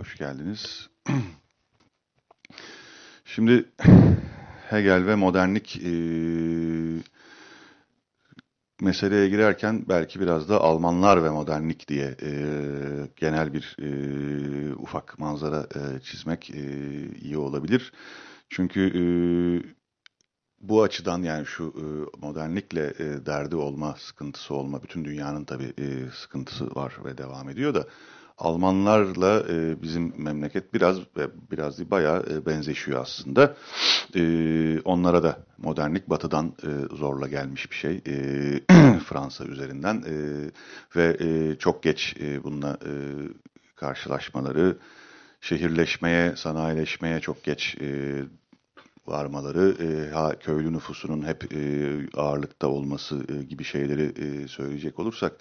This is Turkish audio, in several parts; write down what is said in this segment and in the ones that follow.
hoş geldiniz. Şimdi Hegel ve modernlik e, meseleye girerken belki biraz da Almanlar ve modernlik diye e, genel bir e, ufak manzara e, çizmek e, iyi olabilir. Çünkü e, bu açıdan yani şu e, modernlikle e, derdi olma, sıkıntısı olma, bütün dünyanın tabii e, sıkıntısı var ve devam ediyor da Almanlarla e, bizim memleket biraz ve biraz değil bayağı e, benzeşiyor aslında. E, onlara da modernlik batıdan e, zorla gelmiş bir şey. E, Fransa üzerinden e, ve e, çok geç e, bununla e, karşılaşmaları, şehirleşmeye, sanayileşmeye çok geç e, varmaları, e, ha, köylü nüfusunun hep e, ağırlıkta olması e, gibi şeyleri e, söyleyecek olursak,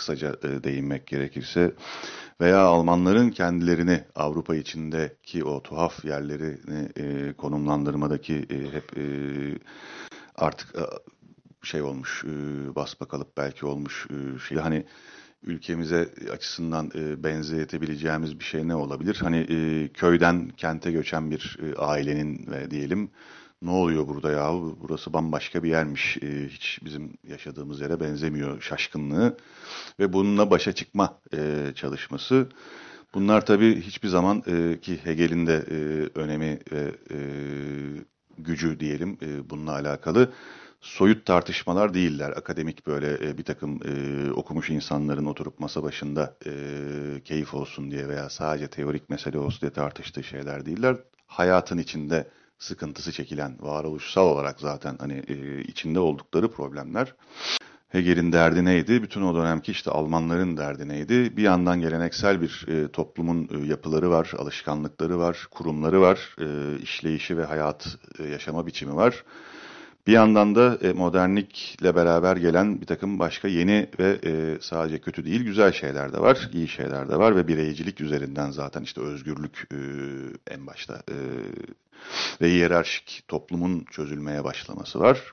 kısaca e, değinmek gerekirse veya Almanların kendilerini Avrupa içindeki o tuhaf yerlerini e, konumlandırmadaki e, hep e, artık e, şey olmuş, e, basbakalıp belki olmuş e, şey hani ülkemize açısından e, benzetebileceğimiz bir şey ne olabilir? Hani e, köyden kente göçen bir e, ailenin ve diyelim ne oluyor burada ya burası bambaşka bir yermiş e, hiç bizim yaşadığımız yere benzemiyor şaşkınlığı ve bununla başa çıkma e, çalışması. Bunlar tabii hiçbir zaman e, ki Hegel'in de e, önemi ve e, gücü diyelim e, bununla alakalı soyut tartışmalar değiller. Akademik böyle e, bir takım e, okumuş insanların oturup masa başında e, keyif olsun diye veya sadece teorik mesele olsun diye tartıştığı şeyler değiller. Hayatın içinde sıkıntısı çekilen, varoluşsal olarak zaten hani e, içinde oldukları problemler. Hegel'in derdi neydi? Bütün o dönemki işte Almanların derdi neydi? Bir yandan geleneksel bir e, toplumun e, yapıları var, alışkanlıkları var, kurumları var, e, işleyişi ve hayat e, yaşama biçimi var. Bir yandan da e, modernlikle beraber gelen bir takım başka yeni ve e, sadece kötü değil güzel şeyler de var, iyi şeyler de var ve bireycilik üzerinden zaten işte özgürlük e, en başta ve hiyerarşik toplumun çözülmeye başlaması var.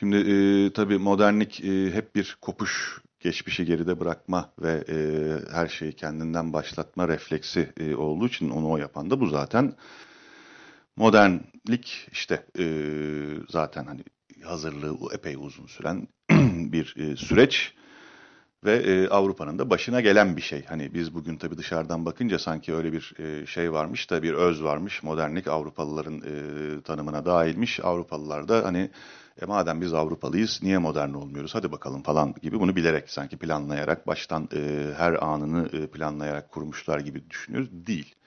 Şimdi tabii modernlik hep bir kopuş, geçmişi geride bırakma ve her şeyi kendinden başlatma refleksi olduğu için onu o yapan da bu zaten. Modernlik işte e, zaten hani hazırlığı epey uzun süren bir e, süreç ve e, Avrupa'nın da başına gelen bir şey. Hani biz bugün tabii dışarıdan bakınca sanki öyle bir e, şey varmış da bir öz varmış. Modernlik Avrupalıların e, tanımına dahilmiş. Avrupalılar da hani e, madem biz Avrupalıyız niye modern olmuyoruz hadi bakalım falan gibi bunu bilerek sanki planlayarak baştan e, her anını e, planlayarak kurmuşlar gibi düşünüyoruz. Değil.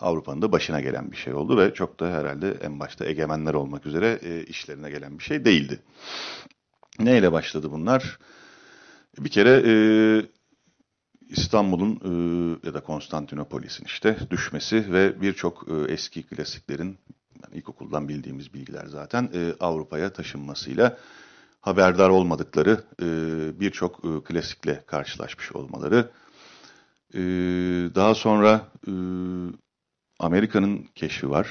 Avrupa'nın da başına gelen bir şey oldu ve çok da herhalde en başta egemenler olmak üzere e, işlerine gelen bir şey değildi. Neyle başladı bunlar? Bir kere e, İstanbul'un e, ya da Konstantinopolis'in işte düşmesi ve birçok e, eski klasiklerin yani ilkokuldan bildiğimiz bilgiler zaten e, Avrupa'ya taşınmasıyla haberdar olmadıkları e, birçok e, klasikle karşılaşmış olmaları. E, daha sonra e, Amerika'nın keşfi var.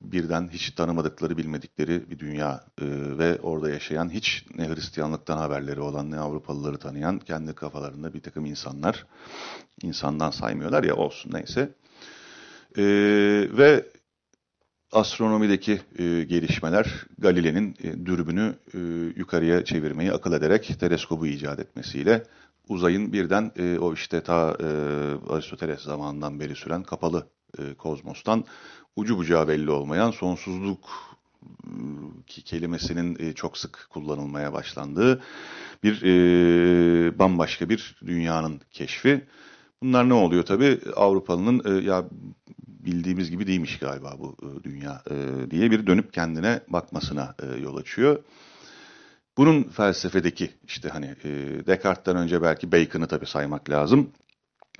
Birden hiç tanımadıkları, bilmedikleri bir dünya e, ve orada yaşayan hiç ne Hristiyanlıktan haberleri olan ne Avrupalıları tanıyan kendi kafalarında bir takım insanlar. insandan saymıyorlar ya olsun neyse. E, ve astronomideki e, gelişmeler Galile'nin e, dürbünü e, yukarıya çevirmeyi akıl ederek teleskobu icat etmesiyle uzayın birden e, o işte ta e, Aristoteles zamanından beri süren kapalı e, kozmostan ucu bucağı belli olmayan sonsuzluk e, ki kelimesinin e, çok sık kullanılmaya başlandığı bir e, bambaşka bir dünyanın keşfi. Bunlar ne oluyor tabii? Avrupalının e, ya bildiğimiz gibi değilmiş galiba bu e, dünya e, diye bir dönüp kendine bakmasına e, yol açıyor. Bunun felsefedeki işte hani e, Descartes'ten önce belki Bacon'ı tabii saymak lazım.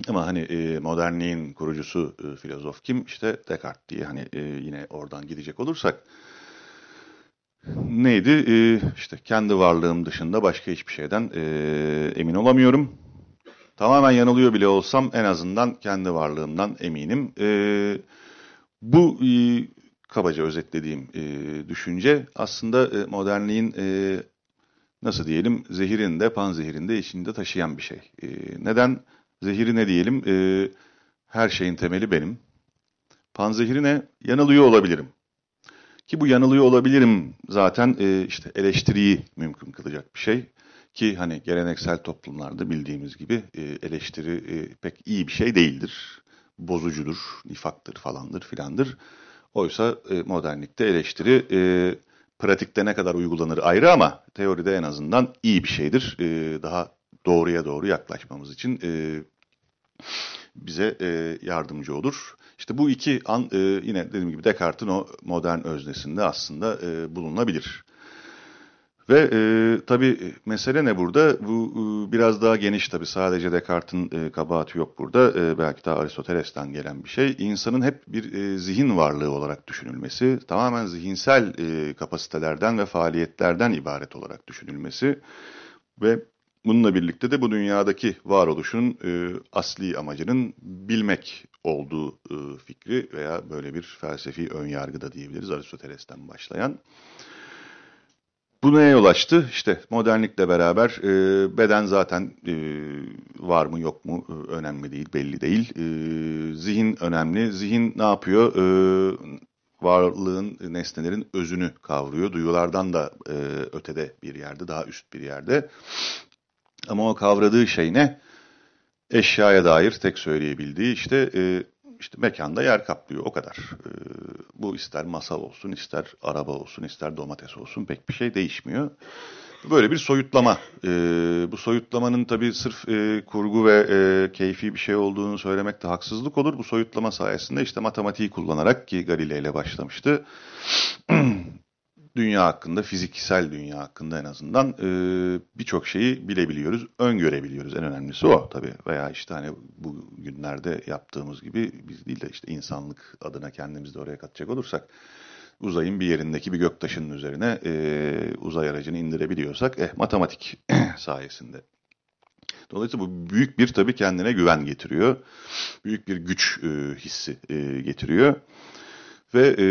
Ama hani e, modernliğin kurucusu e, filozof kim? İşte Descartes diye hani e, yine oradan gidecek olursak neydi? E, işte kendi varlığım dışında başka hiçbir şeyden e, emin olamıyorum. Tamamen yanılıyor bile olsam en azından kendi varlığımdan eminim. E, bu e, kabaca özetlediğim e, düşünce aslında e, modernliğin e, nasıl diyelim zehirinde, panzehirinde içinde taşıyan bir şey. E, neden? Neden? Zehiri ne diyelim? E, her şeyin temeli benim. Panzehirine yanılıyor olabilirim. Ki bu yanılıyor olabilirim zaten e, işte eleştiriyi mümkün kılacak bir şey. Ki hani geleneksel toplumlarda bildiğimiz gibi e, eleştiri e, pek iyi bir şey değildir. Bozucudur, nifaktır falandır filandır. Oysa e, modernlikte eleştiri e, pratikte ne kadar uygulanır ayrı ama teoride en azından iyi bir şeydir. E, daha doğruya doğru yaklaşmamız için e, bize e, yardımcı olur. İşte bu iki an e, yine dediğim gibi Descartes'in o modern öznesinde aslında e, bulunabilir. Ve e, tabii mesele ne burada? Bu e, biraz daha geniş tabii sadece Descartes'in e, kabahati yok burada. E, belki daha Aristoteles'ten gelen bir şey. İnsanın hep bir e, zihin varlığı olarak düşünülmesi, tamamen zihinsel e, kapasitelerden ve faaliyetlerden ibaret olarak düşünülmesi ve bununla birlikte de bu dünyadaki varoluşun e, asli amacının bilmek olduğu e, fikri veya böyle bir felsefi önyargı da diyebiliriz Aristoteles'ten başlayan. Bu neye yol açtı? İşte modernlikle beraber e, beden zaten e, var mı yok mu e, önemli değil, belli değil. E, zihin önemli. Zihin ne yapıyor? E, varlığın, nesnelerin özünü kavruyor. Duyulardan da e, ötede bir yerde, daha üst bir yerde. Ama o kavradığı şey ne? Eşyaya dair tek söyleyebildiği işte e, işte mekanda yer kaplıyor o kadar. E, bu ister masal olsun, ister araba olsun, ister domates olsun pek bir şey değişmiyor. Böyle bir soyutlama. E, bu soyutlamanın tabii sırf e, kurgu ve e, keyfi bir şey olduğunu söylemek de haksızlık olur. Bu soyutlama sayesinde işte matematiği kullanarak ki Galileo ile başlamıştı. dünya hakkında, fiziksel dünya hakkında en azından e, birçok şeyi bilebiliyoruz, öngörebiliyoruz. En önemlisi o tabii. Veya işte hani bu günlerde yaptığımız gibi biz değil de işte insanlık adına kendimizi de oraya katacak olursak uzayın bir yerindeki bir göktaşının üzerine e, uzay aracını indirebiliyorsak eh matematik sayesinde. Dolayısıyla bu büyük bir tabii kendine güven getiriyor. Büyük bir güç e, hissi e, getiriyor. Ve e,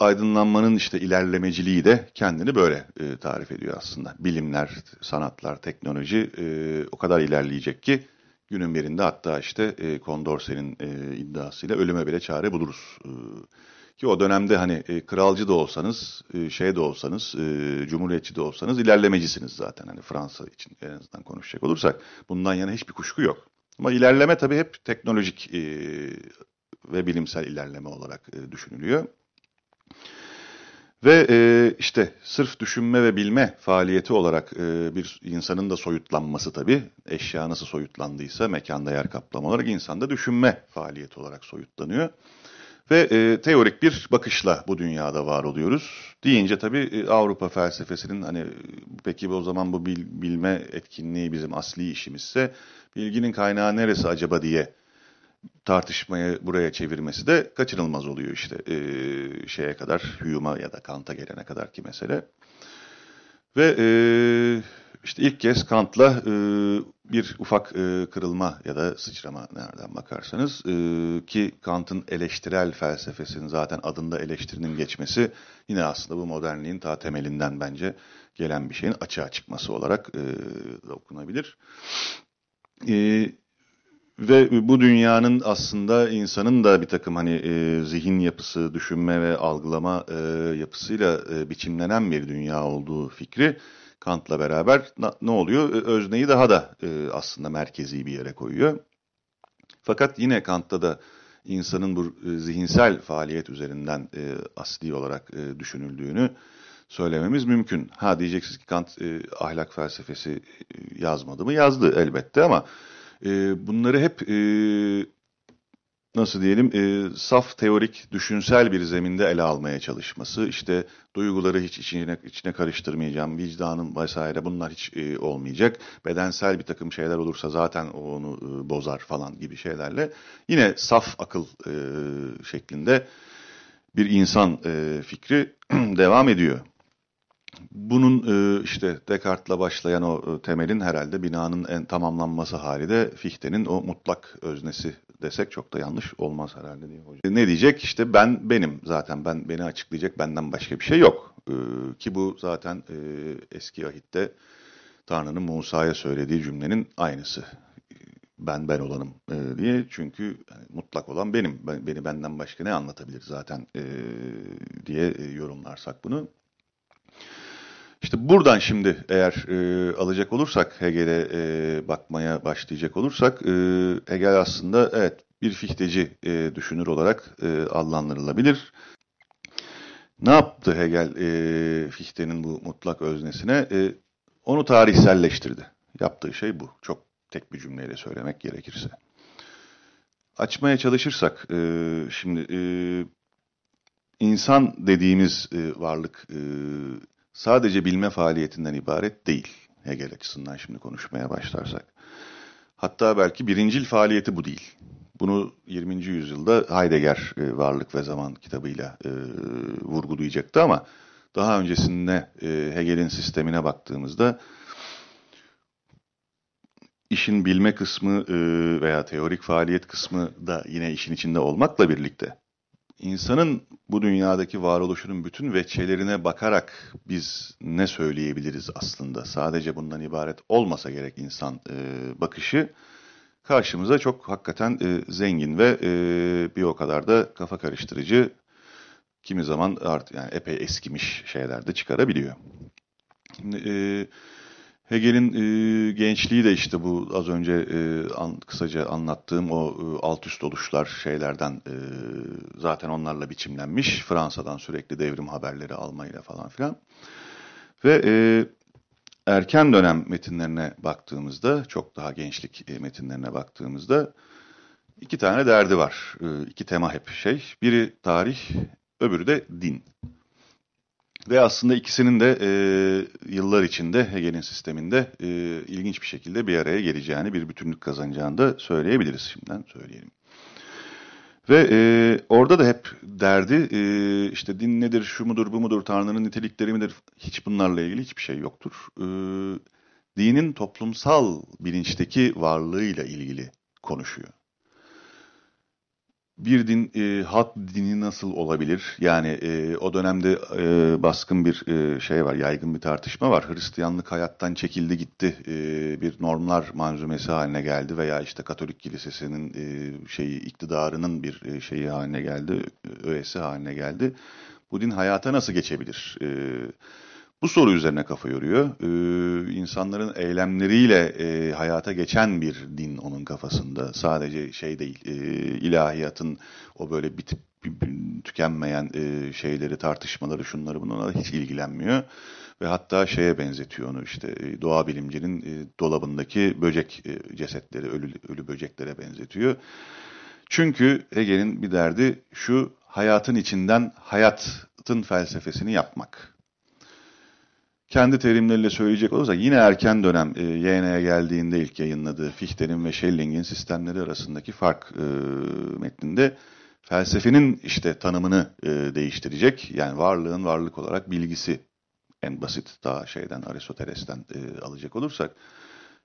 aydınlanmanın işte ilerlemeciliği de kendini böyle e, tarif ediyor aslında. Bilimler, sanatlar, teknoloji e, o kadar ilerleyecek ki günün birinde hatta işte e, Condorcet'in e, iddiasıyla ölüme bile çare buluruz. E, ki o dönemde hani e, kralcı da olsanız, e, şey de olsanız, e, cumhuriyetçi de olsanız ilerlemecisiniz zaten. Hani Fransa için en azından konuşacak olursak bundan yana hiçbir kuşku yok. Ama ilerleme tabii hep teknolojik e, ve bilimsel ilerleme olarak e, düşünülüyor. Ve e, işte sırf düşünme ve bilme faaliyeti olarak e, bir insanın da soyutlanması tabii. Eşya nasıl soyutlandıysa mekanda yer kaplama olarak insan da düşünme faaliyeti olarak soyutlanıyor. Ve e, teorik bir bakışla bu dünyada var oluyoruz. Deyince tabii e, Avrupa felsefesinin hani peki o zaman bu bil, bilme etkinliği bizim asli işimizse bilginin kaynağı neresi acaba diye tartışmayı buraya çevirmesi de kaçınılmaz oluyor işte e, şeye kadar Hume'a ya da Kant'a gelene kadar ki mesele. Ve e, işte ilk kez Kant'la e, bir ufak e, kırılma ya da sıçrama nereden bakarsanız e, ki Kant'ın eleştirel felsefesinin zaten adında eleştirinin geçmesi yine aslında bu modernliğin ta temelinden bence gelen bir şeyin açığa çıkması olarak e, okunabilir. E, ve bu dünyanın aslında insanın da bir takım hani e, zihin yapısı, düşünme ve algılama e, yapısıyla e, biçimlenen bir dünya olduğu fikri Kant'la beraber na, ne oluyor? Özneyi daha da e, aslında merkezi bir yere koyuyor. Fakat yine Kant'ta da insanın bu e, zihinsel faaliyet üzerinden e, asli olarak e, düşünüldüğünü söylememiz mümkün. Ha diyeceksiniz ki Kant e, ahlak felsefesi e, yazmadı mı? Yazdı elbette ama e, bunları hep e, nasıl diyelim e, saf teorik düşünsel bir zeminde ele almaya çalışması işte duyguları hiç içine, içine karıştırmayacağım vicdanın vesaire bunlar hiç e, olmayacak bedensel bir takım şeyler olursa zaten onu e, bozar falan gibi şeylerle yine saf akıl e, şeklinde bir insan e, fikri devam ediyor. Bunun e, işte Descartes'la başlayan o e, temelin herhalde binanın en tamamlanması hali de Fichte'nin o mutlak öznesi desek çok da yanlış olmaz herhalde diye hocam. Ne diyecek? İşte ben benim zaten ben beni açıklayacak benden başka bir şey yok. E, ki bu zaten eski ahitte Tanrı'nın Musa'ya söylediği cümlenin aynısı. ben ben olanım e, diye. Çünkü mutlak olan benim. Ben, beni benden başka ne anlatabilir zaten e, diye e, yorumlarsak bunu. İşte buradan şimdi eğer e, alacak olursak Hegel'e e, bakmaya başlayacak olursak e, Hegel aslında evet bir fichteci e, düşünür olarak e, adlandırılabilir. Ne yaptı Hegel e, Fichte'nin bu mutlak öznesine? E, onu tarihselleştirdi. Yaptığı şey bu. Çok tek bir cümleyle söylemek gerekirse. Açmaya çalışırsak, e, şimdi e, insan dediğimiz e, varlık e, sadece bilme faaliyetinden ibaret değil. Hegel açısından şimdi konuşmaya başlarsak. Hatta belki birincil faaliyeti bu değil. Bunu 20. yüzyılda Heidegger e, Varlık ve Zaman kitabıyla e, vurgulayacaktı ama daha öncesinde e, Hegel'in sistemine baktığımızda işin bilme kısmı e, veya teorik faaliyet kısmı da yine işin içinde olmakla birlikte insanın bu dünyadaki varoluşunun bütün veçelerine bakarak biz ne söyleyebiliriz aslında? Sadece bundan ibaret olmasa gerek insan e, bakışı karşımıza çok hakikaten e, zengin ve e, bir o kadar da kafa karıştırıcı kimi zaman artık yani epey eskimiş şeyler de çıkarabiliyor. Şimdi, e, Hegel'in e, gençliği de işte bu az önce e, an, kısaca anlattığım o e, alt üst oluşlar şeylerden e, zaten onlarla biçimlenmiş. Fransa'dan sürekli devrim haberleri almayla falan filan. Ve e, erken dönem metinlerine baktığımızda, çok daha gençlik e, metinlerine baktığımızda iki tane derdi var. E, iki tema hep şey. Biri tarih, öbürü de din. Ve aslında ikisinin de e, yıllar içinde Hegel'in sisteminde e, ilginç bir şekilde bir araya geleceğini, bir bütünlük kazanacağını da söyleyebiliriz. Şimdiden söyleyelim. Ve e, orada da hep derdi e, işte din nedir, şu mudur, bu mudur, Tanrı'nın nitelikleri midir? Hiç bunlarla ilgili hiçbir şey yoktur. E, dinin toplumsal bilinçteki varlığıyla ilgili konuşuyor bir din e, halk dini nasıl olabilir? Yani e, o dönemde e, baskın bir e, şey var, yaygın bir tartışma var. Hristiyanlık hayattan çekildi gitti, e, bir normlar manzumesi haline geldi veya işte Katolik Kilisesi'nin e, şeyi iktidarının bir e, şeyi haline geldi, öğesi haline geldi. Bu din hayata nasıl geçebilir? E, bu soru üzerine kafa yoruyor. Ee, insanların eylemleriyle e, hayata geçen bir din onun kafasında. Sadece şey değil, e, ilahiyatın o böyle bitip tükenmeyen e, şeyleri, tartışmaları, şunları bunlara hiç ilgilenmiyor. Ve hatta şeye benzetiyor onu işte e, doğa bilimcinin e, dolabındaki böcek e, cesetleri, ölü, ölü böceklere benzetiyor. Çünkü Hegel'in bir derdi şu hayatın içinden hayatın felsefesini yapmak kendi terimleriyle söyleyecek olursak yine erken dönem e, YN'ye geldiğinde ilk yayınladığı Fichte'nin ve Schelling'in sistemleri arasındaki fark e, metninde felsefenin işte tanımını e, değiştirecek. Yani varlığın varlık olarak bilgisi en basit daha şeyden Aristoteles'ten e, alacak olursak.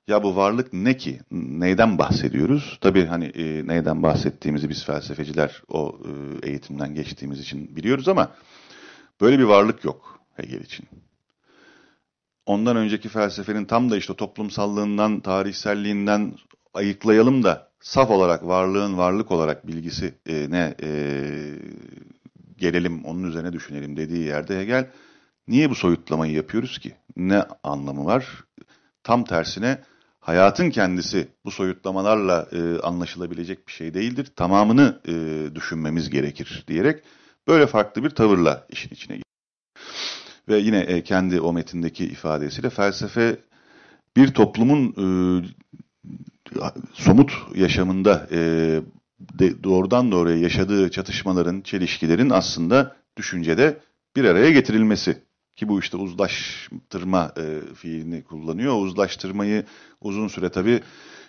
Ya bu varlık ne ki? Neyden bahsediyoruz? Tabii hani e, neyden bahsettiğimizi biz felsefeciler o e, eğitimden geçtiğimiz için biliyoruz ama böyle bir varlık yok Hegel için ondan önceki felsefenin tam da işte toplumsallığından, tarihselliğinden ayıklayalım da saf olarak varlığın varlık olarak bilgisi e, ne e, gelelim onun üzerine düşünelim dediği yerde Hegel niye bu soyutlamayı yapıyoruz ki? Ne anlamı var? Tam tersine hayatın kendisi bu soyutlamalarla e, anlaşılabilecek bir şey değildir. Tamamını e, düşünmemiz gerekir diyerek böyle farklı bir tavırla işin içine ve yine e, kendi o metindeki ifadesiyle felsefe bir toplumun e, somut yaşamında e, de, doğrudan doğruya yaşadığı çatışmaların, çelişkilerin aslında düşüncede bir araya getirilmesi. Ki bu işte uzlaştırma e, fiilini kullanıyor. Uzlaştırmayı uzun süre tabii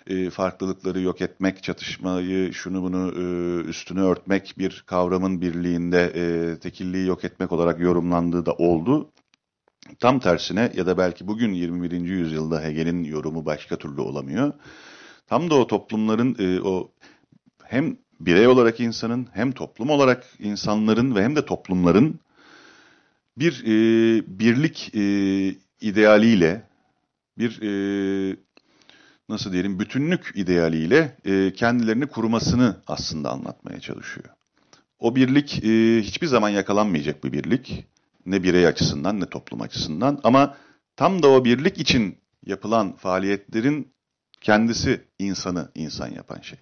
e, farklılıkları yok etmek, çatışmayı, şunu bunu e, üstünü örtmek bir kavramın birliğinde e, tekilliği yok etmek olarak yorumlandığı da oldu. Tam tersine ya da belki bugün 21. yüzyılda Hegel'in yorumu başka türlü olamıyor. Tam da o toplumların e, o hem birey olarak insanın hem toplum olarak insanların ve hem de toplumların bir e, birlik e, idealiyle bir e, nasıl diyelim bütünlük idealiyle e, kendilerini kurumasını aslında anlatmaya çalışıyor. O birlik e, hiçbir zaman yakalanmayacak bir birlik. Ne birey açısından ne toplum açısından ama tam da o birlik için yapılan faaliyetlerin kendisi insanı insan yapan şey.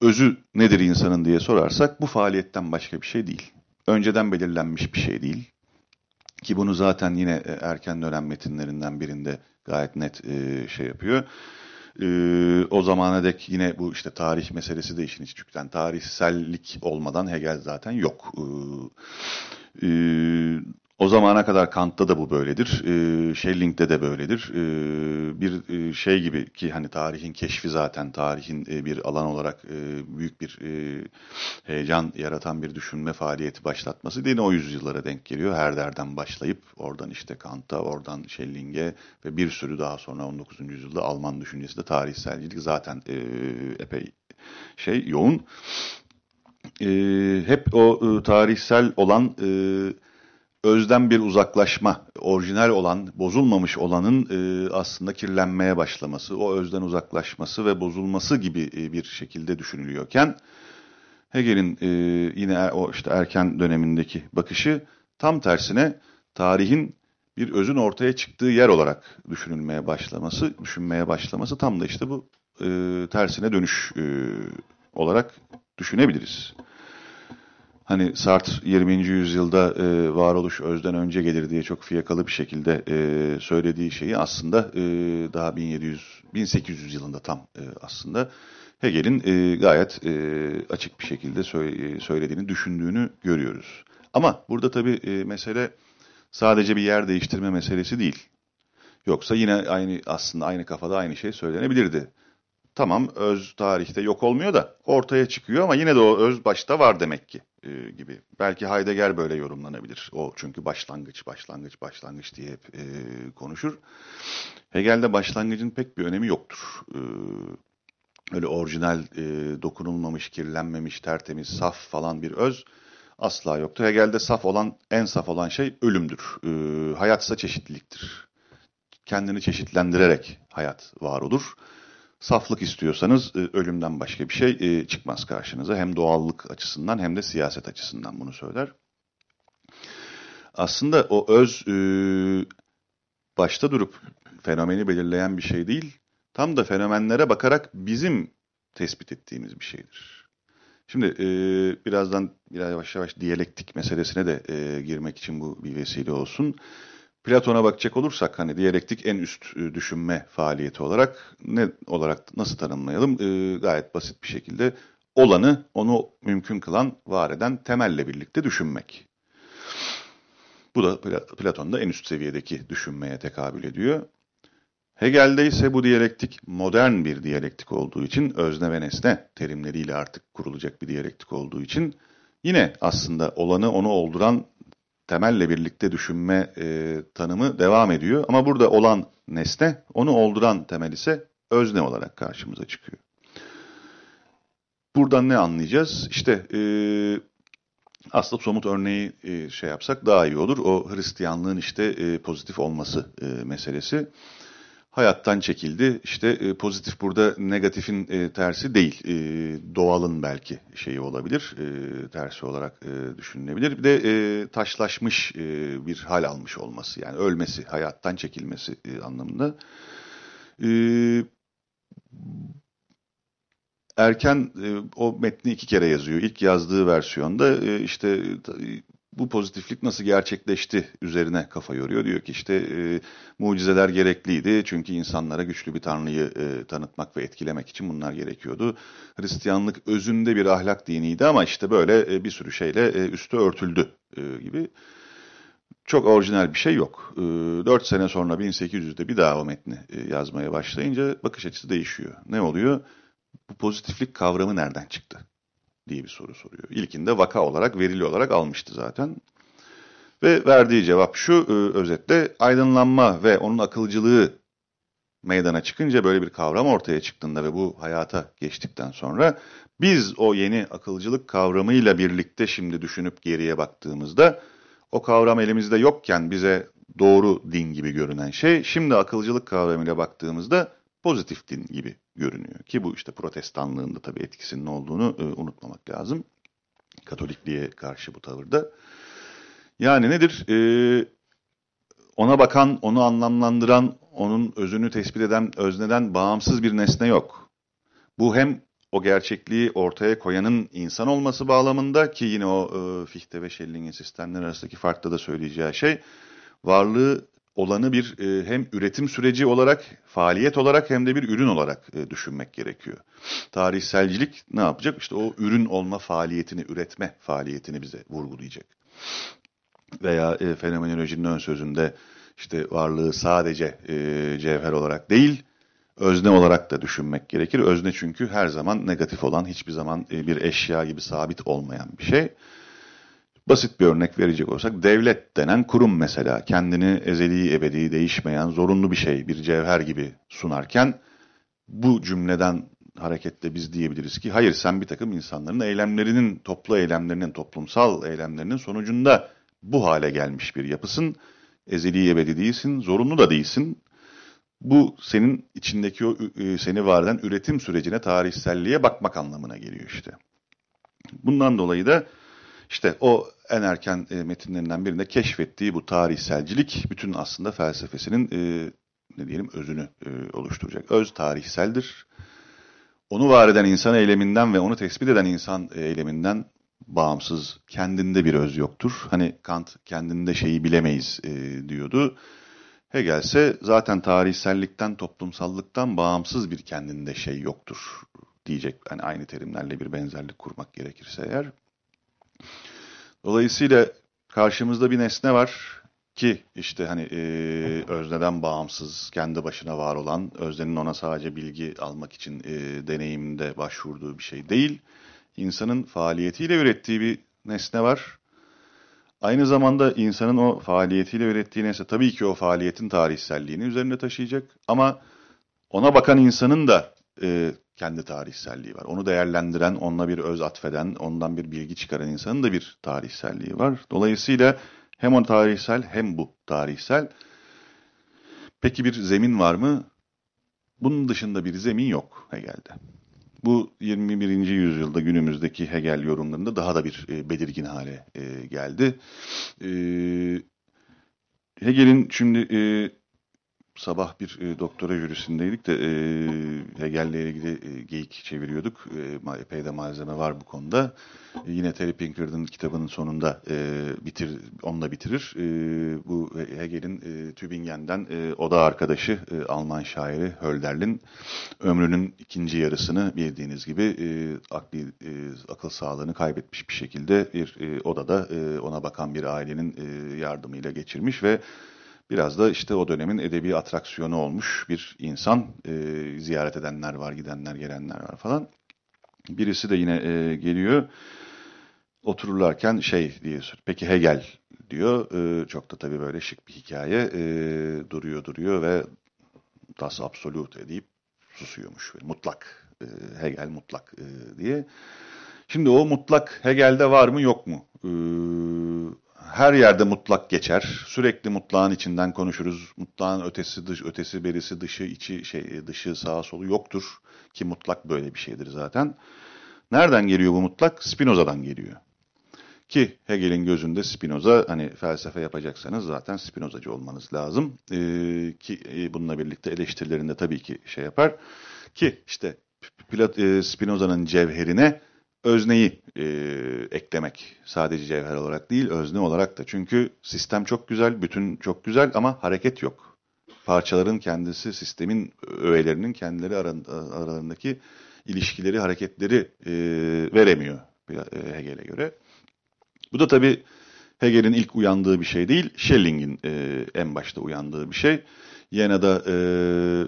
Özü nedir insanın diye sorarsak bu faaliyetten başka bir şey değil. Önceden belirlenmiş bir şey değil. Ki bunu zaten yine e, erken dönem metinlerinden birinde gayet net e, şey yapıyor. E, o zamana dek yine bu işte tarih meselesi de işin içi tarihsellik olmadan Hegel zaten yok. O zamana kadar Kant'ta da bu böyledir. E, Schelling'de de böyledir. E, bir e, şey gibi ki hani tarihin keşfi zaten tarihin e, bir alan olarak e, büyük bir e, heyecan yaratan bir düşünme faaliyeti başlatması yine o yüzyıllara denk geliyor. Herder'den başlayıp oradan işte Kant'a, oradan Schelling'e ve bir sürü daha sonra 19. yüzyılda Alman düşüncesi de tarihselcilik zaten e, epey şey yoğun. E, hep o e, tarihsel olan e, özden bir uzaklaşma, orijinal olan, bozulmamış olanın e, aslında kirlenmeye başlaması, o özden uzaklaşması ve bozulması gibi e, bir şekilde düşünülüyorken Hegel'in e, yine er, o işte erken dönemindeki bakışı tam tersine tarihin bir özün ortaya çıktığı yer olarak düşünülmeye başlaması, düşünmeye başlaması tam da işte bu e, tersine dönüş e, olarak düşünebiliriz. Hani Sartre 20. yüzyılda e, varoluş özden önce gelir diye çok fiyakalı bir şekilde e, söylediği şeyi aslında e, daha 1700 1800 yılında tam e, aslında Hegel'in e, gayet e, açık bir şekilde söyle, söylediğini, düşündüğünü görüyoruz. Ama burada tabii e, mesele sadece bir yer değiştirme meselesi değil. Yoksa yine aynı aslında aynı kafada aynı şey söylenebilirdi. Tamam öz tarihte yok olmuyor da ortaya çıkıyor ama yine de o öz başta var demek ki e, gibi. Belki Heidegger böyle yorumlanabilir. O çünkü başlangıç, başlangıç, başlangıç diye hep e, konuşur. Hegel'de başlangıcın pek bir önemi yoktur. E, öyle orijinal, e, dokunulmamış, kirlenmemiş, tertemiz, saf falan bir öz asla yoktur. Hegel'de saf olan, en saf olan şey ölümdür. E, hayatsa çeşitliliktir. Kendini çeşitlendirerek hayat var olur. Saflık istiyorsanız e, ölümden başka bir şey e, çıkmaz karşınıza. Hem doğallık açısından hem de siyaset açısından bunu söyler. Aslında o öz e, başta durup fenomeni belirleyen bir şey değil, tam da fenomenlere bakarak bizim tespit ettiğimiz bir şeydir. Şimdi e, birazdan biraz yavaş yavaş diyalektik meselesine de e, girmek için bu bir vesile olsun. Platon'a bakacak olursak hani diyalektik en üst e, düşünme faaliyeti olarak ne olarak nasıl tanımlayalım? E, gayet basit bir şekilde olanı onu mümkün kılan, var eden temelle birlikte düşünmek. Bu da Platon'da en üst seviyedeki düşünmeye tekabül ediyor. Hegel'de ise bu diyalektik modern bir diyalektik olduğu için, özne ve nesne terimleriyle artık kurulacak bir diyalektik olduğu için yine aslında olanı onu olduran temelle birlikte düşünme e, tanımı devam ediyor. Ama burada olan nesne, onu olduran temel ise özne olarak karşımıza çıkıyor. Buradan ne anlayacağız? İşte e, aslında somut örneği e, şey yapsak daha iyi olur. O Hristiyanlığın işte e, pozitif olması e, meselesi hayattan çekildi. İşte e, pozitif burada negatifin e, tersi değil. E, doğalın belki şeyi olabilir. E, tersi olarak e, düşünülebilir. Bir de e, taşlaşmış e, bir hal almış olması. Yani ölmesi, hayattan çekilmesi e, anlamında. E, erken e, o metni iki kere yazıyor. İlk yazdığı versiyonda e, işte bu pozitiflik nasıl gerçekleşti üzerine kafa yoruyor. Diyor ki işte e, mucizeler gerekliydi çünkü insanlara güçlü bir tanrıyı e, tanıtmak ve etkilemek için bunlar gerekiyordu. Hristiyanlık özünde bir ahlak diniydi ama işte böyle e, bir sürü şeyle e, üstü örtüldü e, gibi. Çok orijinal bir şey yok. E, 4 sene sonra 1800'de bir daha o metni e, yazmaya başlayınca bakış açısı değişiyor. Ne oluyor? Bu pozitiflik kavramı nereden çıktı? Diye bir soru soruyor. İlkinde vaka olarak, verili olarak almıştı zaten. Ve verdiği cevap şu e, özetle aydınlanma ve onun akılcılığı meydana çıkınca böyle bir kavram ortaya çıktığında ve bu hayata geçtikten sonra biz o yeni akılcılık kavramıyla birlikte şimdi düşünüp geriye baktığımızda o kavram elimizde yokken bize doğru din gibi görünen şey şimdi akılcılık kavramıyla baktığımızda pozitif din gibi görünüyor. Ki bu işte protestanlığın da tabii etkisinin olduğunu e, unutmamak lazım. Katolikliğe karşı bu tavırda. Yani nedir? E, ona bakan, onu anlamlandıran, onun özünü tespit eden, özneden bağımsız bir nesne yok. Bu hem o gerçekliği ortaya koyanın insan olması bağlamında ki yine o e, Fichte ve Schelling'in sistemler arasındaki farkta da söyleyeceği şey varlığı olanı bir e, hem üretim süreci olarak, faaliyet olarak hem de bir ürün olarak e, düşünmek gerekiyor. Tarihselcilik ne yapacak? İşte o ürün olma faaliyetini, üretme faaliyetini bize vurgulayacak. Veya e, fenomenolojinin ön sözünde işte varlığı sadece cevher olarak değil, özne olarak da düşünmek gerekir. Özne çünkü her zaman negatif olan, hiçbir zaman bir eşya gibi sabit olmayan bir şey. Basit bir örnek verecek olsak devlet denen kurum mesela kendini ezeli ebedi değişmeyen zorunlu bir şey bir cevher gibi sunarken bu cümleden hareketle biz diyebiliriz ki hayır sen bir takım insanların eylemlerinin toplu eylemlerinin toplumsal eylemlerinin sonucunda bu hale gelmiş bir yapısın. Ezeli ebedi değilsin, zorunlu da değilsin. Bu senin içindeki o seni var eden üretim sürecine, tarihselliğe bakmak anlamına geliyor işte. Bundan dolayı da işte o en erken e, metinlerinden birinde keşfettiği bu tarihselcilik bütün aslında felsefesinin e, ne diyelim özünü e, oluşturacak. Öz tarihseldir. Onu var eden insan eyleminden ve onu tespit eden insan eyleminden bağımsız, kendinde bir öz yoktur. Hani Kant kendinde şeyi bilemeyiz e, diyordu. Hegel ise zaten tarihsellikten, toplumsallıktan bağımsız bir kendinde şey yoktur diyecek. Yani aynı terimlerle bir benzerlik kurmak gerekirse eğer. Dolayısıyla karşımızda bir nesne var ki işte hani e, özneden bağımsız, kendi başına var olan, öznenin ona sadece bilgi almak için e, deneyiminde başvurduğu bir şey değil. İnsanın faaliyetiyle ürettiği bir nesne var. Aynı zamanda insanın o faaliyetiyle ürettiği nesne tabii ki o faaliyetin tarihselliğini üzerinde taşıyacak ama ona bakan insanın da e, kendi tarihselliği var. Onu değerlendiren, onunla bir öz atfeden, ondan bir bilgi çıkaran insanın da bir tarihselliği var. Dolayısıyla hem o tarihsel hem bu tarihsel. Peki bir zemin var mı? Bunun dışında bir zemin yok Hegel'de. Bu 21. yüzyılda günümüzdeki Hegel yorumlarında daha da bir e, belirgin hale e, geldi. E, Hegel'in şimdi sabah bir e, doktora jürisindeydik de e, Hegel'le ilgili e, geyik çeviriyorduk. E, epey de malzeme var bu konuda. E, yine Terry Pinker'ın kitabının sonunda e, bitir, onunla bitirir. E, bu Hegel'in e, Tübingen'den e, oda arkadaşı e, Alman şairi Hölderlin ömrünün ikinci yarısını bildiğiniz gibi e, akli, e, akıl sağlığını kaybetmiş bir şekilde bir e, odada e, ona bakan bir ailenin e, yardımıyla geçirmiş ve Biraz da işte o dönemin edebi atraksiyonu olmuş bir insan. E, ziyaret edenler var, gidenler, gelenler var falan. Birisi de yine e, geliyor. Otururlarken şey diye peki Hegel diyor. E, çok da tabii böyle şık bir hikaye. E, duruyor duruyor ve das absolute deyip susuyormuş. Mutlak. E, Hegel mutlak e, diye. Şimdi o mutlak Hegel'de var mı yok mu? E, her yerde mutlak geçer. Sürekli mutlağın içinden konuşuruz. Mutlağın ötesi dış, ötesi berisi, dışı içi şey dışı sağa solu yoktur ki mutlak böyle bir şeydir zaten. Nereden geliyor bu mutlak? Spinoza'dan geliyor. Ki Hegel'in gözünde Spinoza hani felsefe yapacaksanız zaten Spinozacı olmanız lazım. Ee, ki e, bununla birlikte eleştirilerinde tabii ki şey yapar. Ki işte e, Spinoza'nın cevherine özneyi e, eklemek. Sadece cevher olarak değil, özne olarak da. Çünkü sistem çok güzel, bütün çok güzel ama hareket yok. Parçaların kendisi, sistemin öğelerinin kendileri aralarındaki ilişkileri, hareketleri e, veremiyor e, Hegel'e göre. Bu da tabii Hegel'in ilk uyandığı bir şey değil, Schelling'in e, en başta uyandığı bir şey. Yena'da e,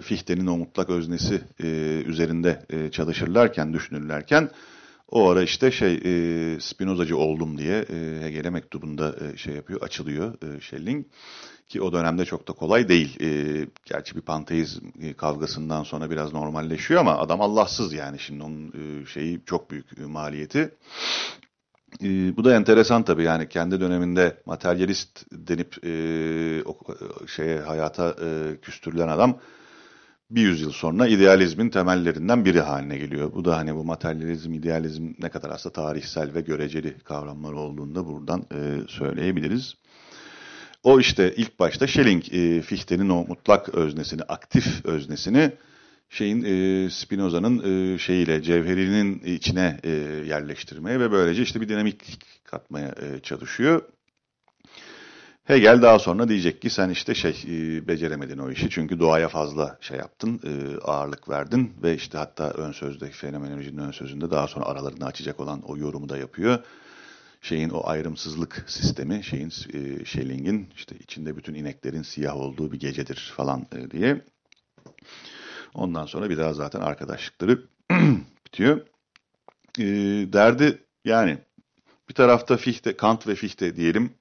Fichte'nin o mutlak öznesi e, üzerinde e, çalışırlarken, düşünürlerken o ara işte şey e, Spinozacı oldum diye e, Hegel'e mektubunda e, şey yapıyor, açılıyor e, Schelling. Ki o dönemde çok da kolay değil. E, gerçi bir panteizm e, kavgasından sonra biraz normalleşiyor ama adam Allahsız yani şimdi onun e, şeyi çok büyük e, maliyeti. E, bu da enteresan tabii yani kendi döneminde materyalist denip e, o, şeye hayata e, küstürülen adam bir yüzyıl sonra idealizmin temellerinden biri haline geliyor. Bu da hani bu materyalizm, idealizm ne kadar aslında tarihsel ve göreceli kavramlar olduğunda buradan e, söyleyebiliriz. O işte ilk başta Schelling, e, Fichte'nin o mutlak öznesini, aktif öznesini şeyin e, Spinoza'nın e, şeyiyle cevherinin içine e, yerleştirmeye ve böylece işte bir dinamik katmaya e, çalışıyor. Hegel daha sonra diyecek ki sen işte şey e, beceremedin o işi çünkü doğaya fazla şey yaptın, e, ağırlık verdin ve işte hatta ön sözdeki fenomenolojinin ön sözünde daha sonra aralarını açacak olan o yorumu da yapıyor. Şeyin o ayrımsızlık sistemi, şeyin e, Schelling'in işte içinde bütün ineklerin siyah olduğu bir gecedir falan diye. Ondan sonra bir daha zaten arkadaşlıkları bitiyor. Derdi yani bir tarafta Fichte, Kant ve Fichte diyelim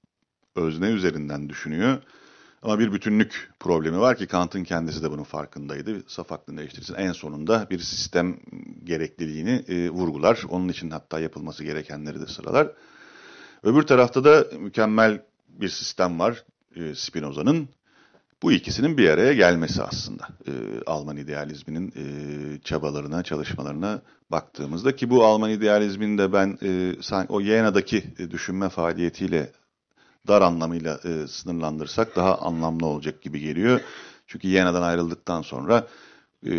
özne üzerinden düşünüyor. Ama bir bütünlük problemi var ki Kant'ın kendisi de bunun farkındaydı. Saf aklını değiştirirsin. En sonunda bir sistem gerekliliğini e, vurgular. Onun için hatta yapılması gerekenleri de sıralar. Öbür tarafta da mükemmel bir sistem var e, Spinoza'nın. Bu ikisinin bir araya gelmesi aslında e, Alman idealizminin e, çabalarına, çalışmalarına baktığımızda ki bu Alman idealizminde ben e, o Yena'daki e, düşünme faaliyetiyle dar anlamıyla e, sınırlandırsak daha anlamlı olacak gibi geliyor. Çünkü Yena'dan ayrıldıktan sonra e,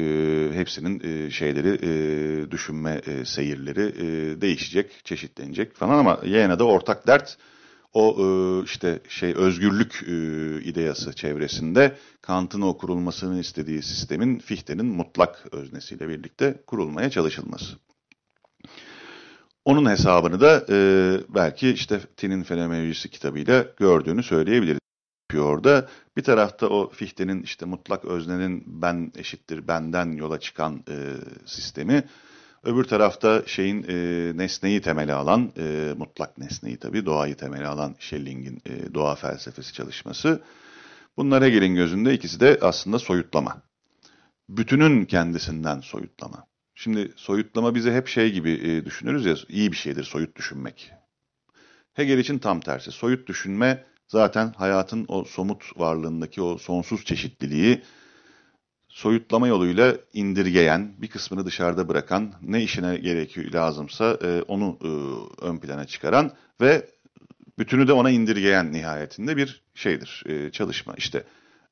hepsinin e, şeyleri, e, düşünme e, seyirleri e, değişecek, çeşitlenecek falan ama Yena'da ortak dert o e, işte şey özgürlük e, ideyası çevresinde Kant'ın o kurulmasını istediği sistemin Fichte'nin mutlak öznesiyle birlikte kurulmaya çalışılması. Onun hesabını da e, belki işte Tin'in fenomenolojisi kitabıyla gördüğünü söyleyebiliriz. Orada bir tarafta o Fichte'nin işte mutlak öznenin ben eşittir benden yola çıkan e, sistemi, öbür tarafta şeyin e, nesneyi temeli alan, e, mutlak nesneyi tabii doğayı temeli alan Schelling'in e, doğa felsefesi çalışması. Bunlar Hegel'in gözünde ikisi de aslında soyutlama. Bütünün kendisinden soyutlama. Şimdi soyutlama bize hep şey gibi e, düşünürüz ya, iyi bir şeydir soyut düşünmek. Hegel için tam tersi. Soyut düşünme zaten hayatın o somut varlığındaki o sonsuz çeşitliliği soyutlama yoluyla indirgeyen, bir kısmını dışarıda bırakan, ne işine gerekiyor lazımsa e, onu e, ön plana çıkaran ve bütünü de ona indirgeyen nihayetinde bir şeydir, e, çalışma. İşte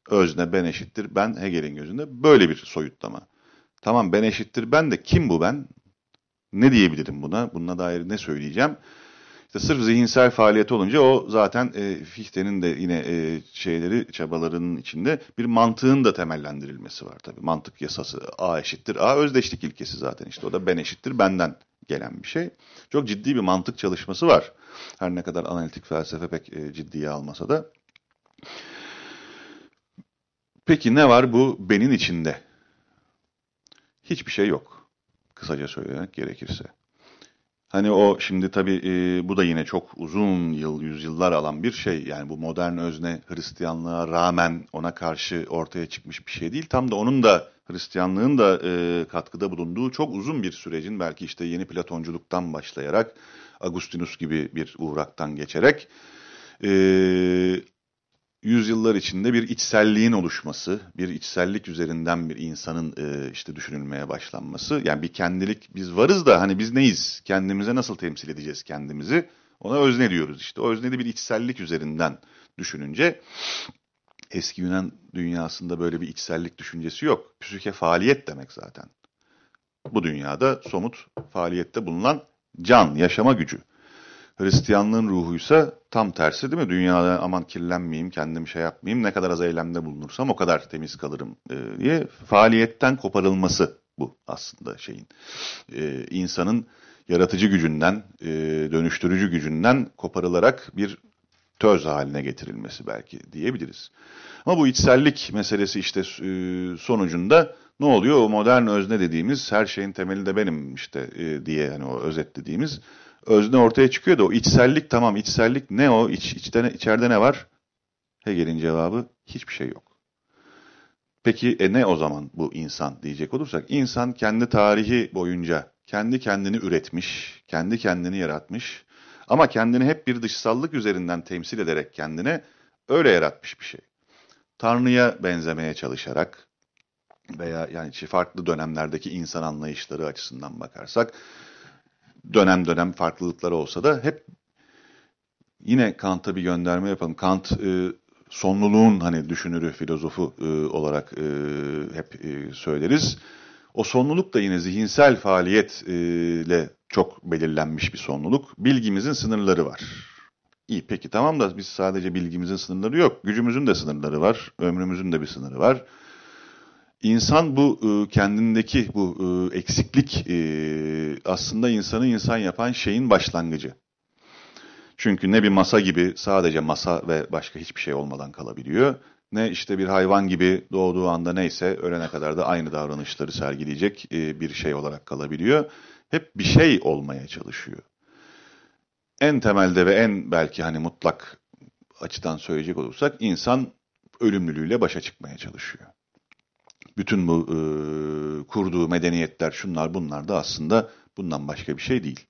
özne ben eşittir, ben Hegel'in gözünde böyle bir soyutlama. Tamam ben eşittir ben de kim bu ben? Ne diyebilirim buna? Bununla dair ne söyleyeceğim? İşte sırf zihinsel faaliyet olunca o zaten e, Fichte'nin de yine e, şeyleri, çabalarının içinde bir mantığın da temellendirilmesi var tabii. Mantık yasası A eşittir A özdeşlik ilkesi zaten işte o da ben eşittir benden gelen bir şey. Çok ciddi bir mantık çalışması var. Her ne kadar analitik felsefe pek e, ciddiye almasa da. Peki ne var bu benin içinde? Hiçbir şey yok. Kısaca söylemek gerekirse. Hani o şimdi tabii e, bu da yine çok uzun yıl, yüzyıllar alan bir şey. Yani bu modern özne Hristiyanlığa rağmen ona karşı ortaya çıkmış bir şey değil. Tam da onun da Hristiyanlığın da e, katkıda bulunduğu çok uzun bir sürecin belki işte yeni Platonculuktan başlayarak Agustinus gibi bir uğraktan geçerek e, yüzyıllar içinde bir içselliğin oluşması, bir içsellik üzerinden bir insanın e, işte düşünülmeye başlanması. Yani bir kendilik, biz varız da hani biz neyiz? Kendimize nasıl temsil edeceğiz kendimizi? Ona özne diyoruz işte. O öznede bir içsellik üzerinden düşününce eski Yunan dünyasında böyle bir içsellik düşüncesi yok. Psüke faaliyet demek zaten. Bu dünyada somut faaliyette bulunan can, yaşama gücü. Hristiyanlığın ruhuysa tam tersi değil mi? Dünyada aman kirlenmeyeyim, kendim şey yapmayayım, ne kadar az eylemde bulunursam o kadar temiz kalırım e, diye faaliyetten koparılması bu aslında şeyin. E, insanın yaratıcı gücünden, e, dönüştürücü gücünden koparılarak bir töz haline getirilmesi belki diyebiliriz. Ama bu içsellik meselesi işte sonucunda ne oluyor? O modern özne dediğimiz her şeyin temeli de benim işte diye hani o özetlediğimiz özne ortaya çıkıyor da o içsellik tamam içsellik ne o iç, içten, içeride ne var? Hegel'in cevabı hiçbir şey yok. Peki e ne o zaman bu insan diyecek olursak insan kendi tarihi boyunca kendi kendini üretmiş, kendi kendini yaratmış ama kendini hep bir dışsallık üzerinden temsil ederek kendine öyle yaratmış bir şey. Tanrı'ya benzemeye çalışarak, veya yani farklı dönemlerdeki insan anlayışları açısından bakarsak dönem dönem farklılıkları olsa da hep yine Kant'a bir gönderme yapalım. Kant e, sonluluğun hani düşünürü, filozofu e, olarak e, hep e, söyleriz. O sonluluk da yine zihinsel faaliyetle çok belirlenmiş bir sonluluk. Bilgimizin sınırları var. İyi peki tamam da biz sadece bilgimizin sınırları yok. Gücümüzün de sınırları var. Ömrümüzün de bir sınırı var. İnsan bu e, kendindeki bu e, eksiklik e, aslında insanı insan yapan şeyin başlangıcı. Çünkü ne bir masa gibi sadece masa ve başka hiçbir şey olmadan kalabiliyor. Ne işte bir hayvan gibi doğduğu anda neyse ölene kadar da aynı davranışları sergileyecek bir şey olarak kalabiliyor. Hep bir şey olmaya çalışıyor. En temelde ve en belki hani mutlak açıdan söyleyecek olursak insan ölümlülüğüyle başa çıkmaya çalışıyor bütün bu e, kurduğu medeniyetler şunlar bunlar da aslında bundan başka bir şey değil.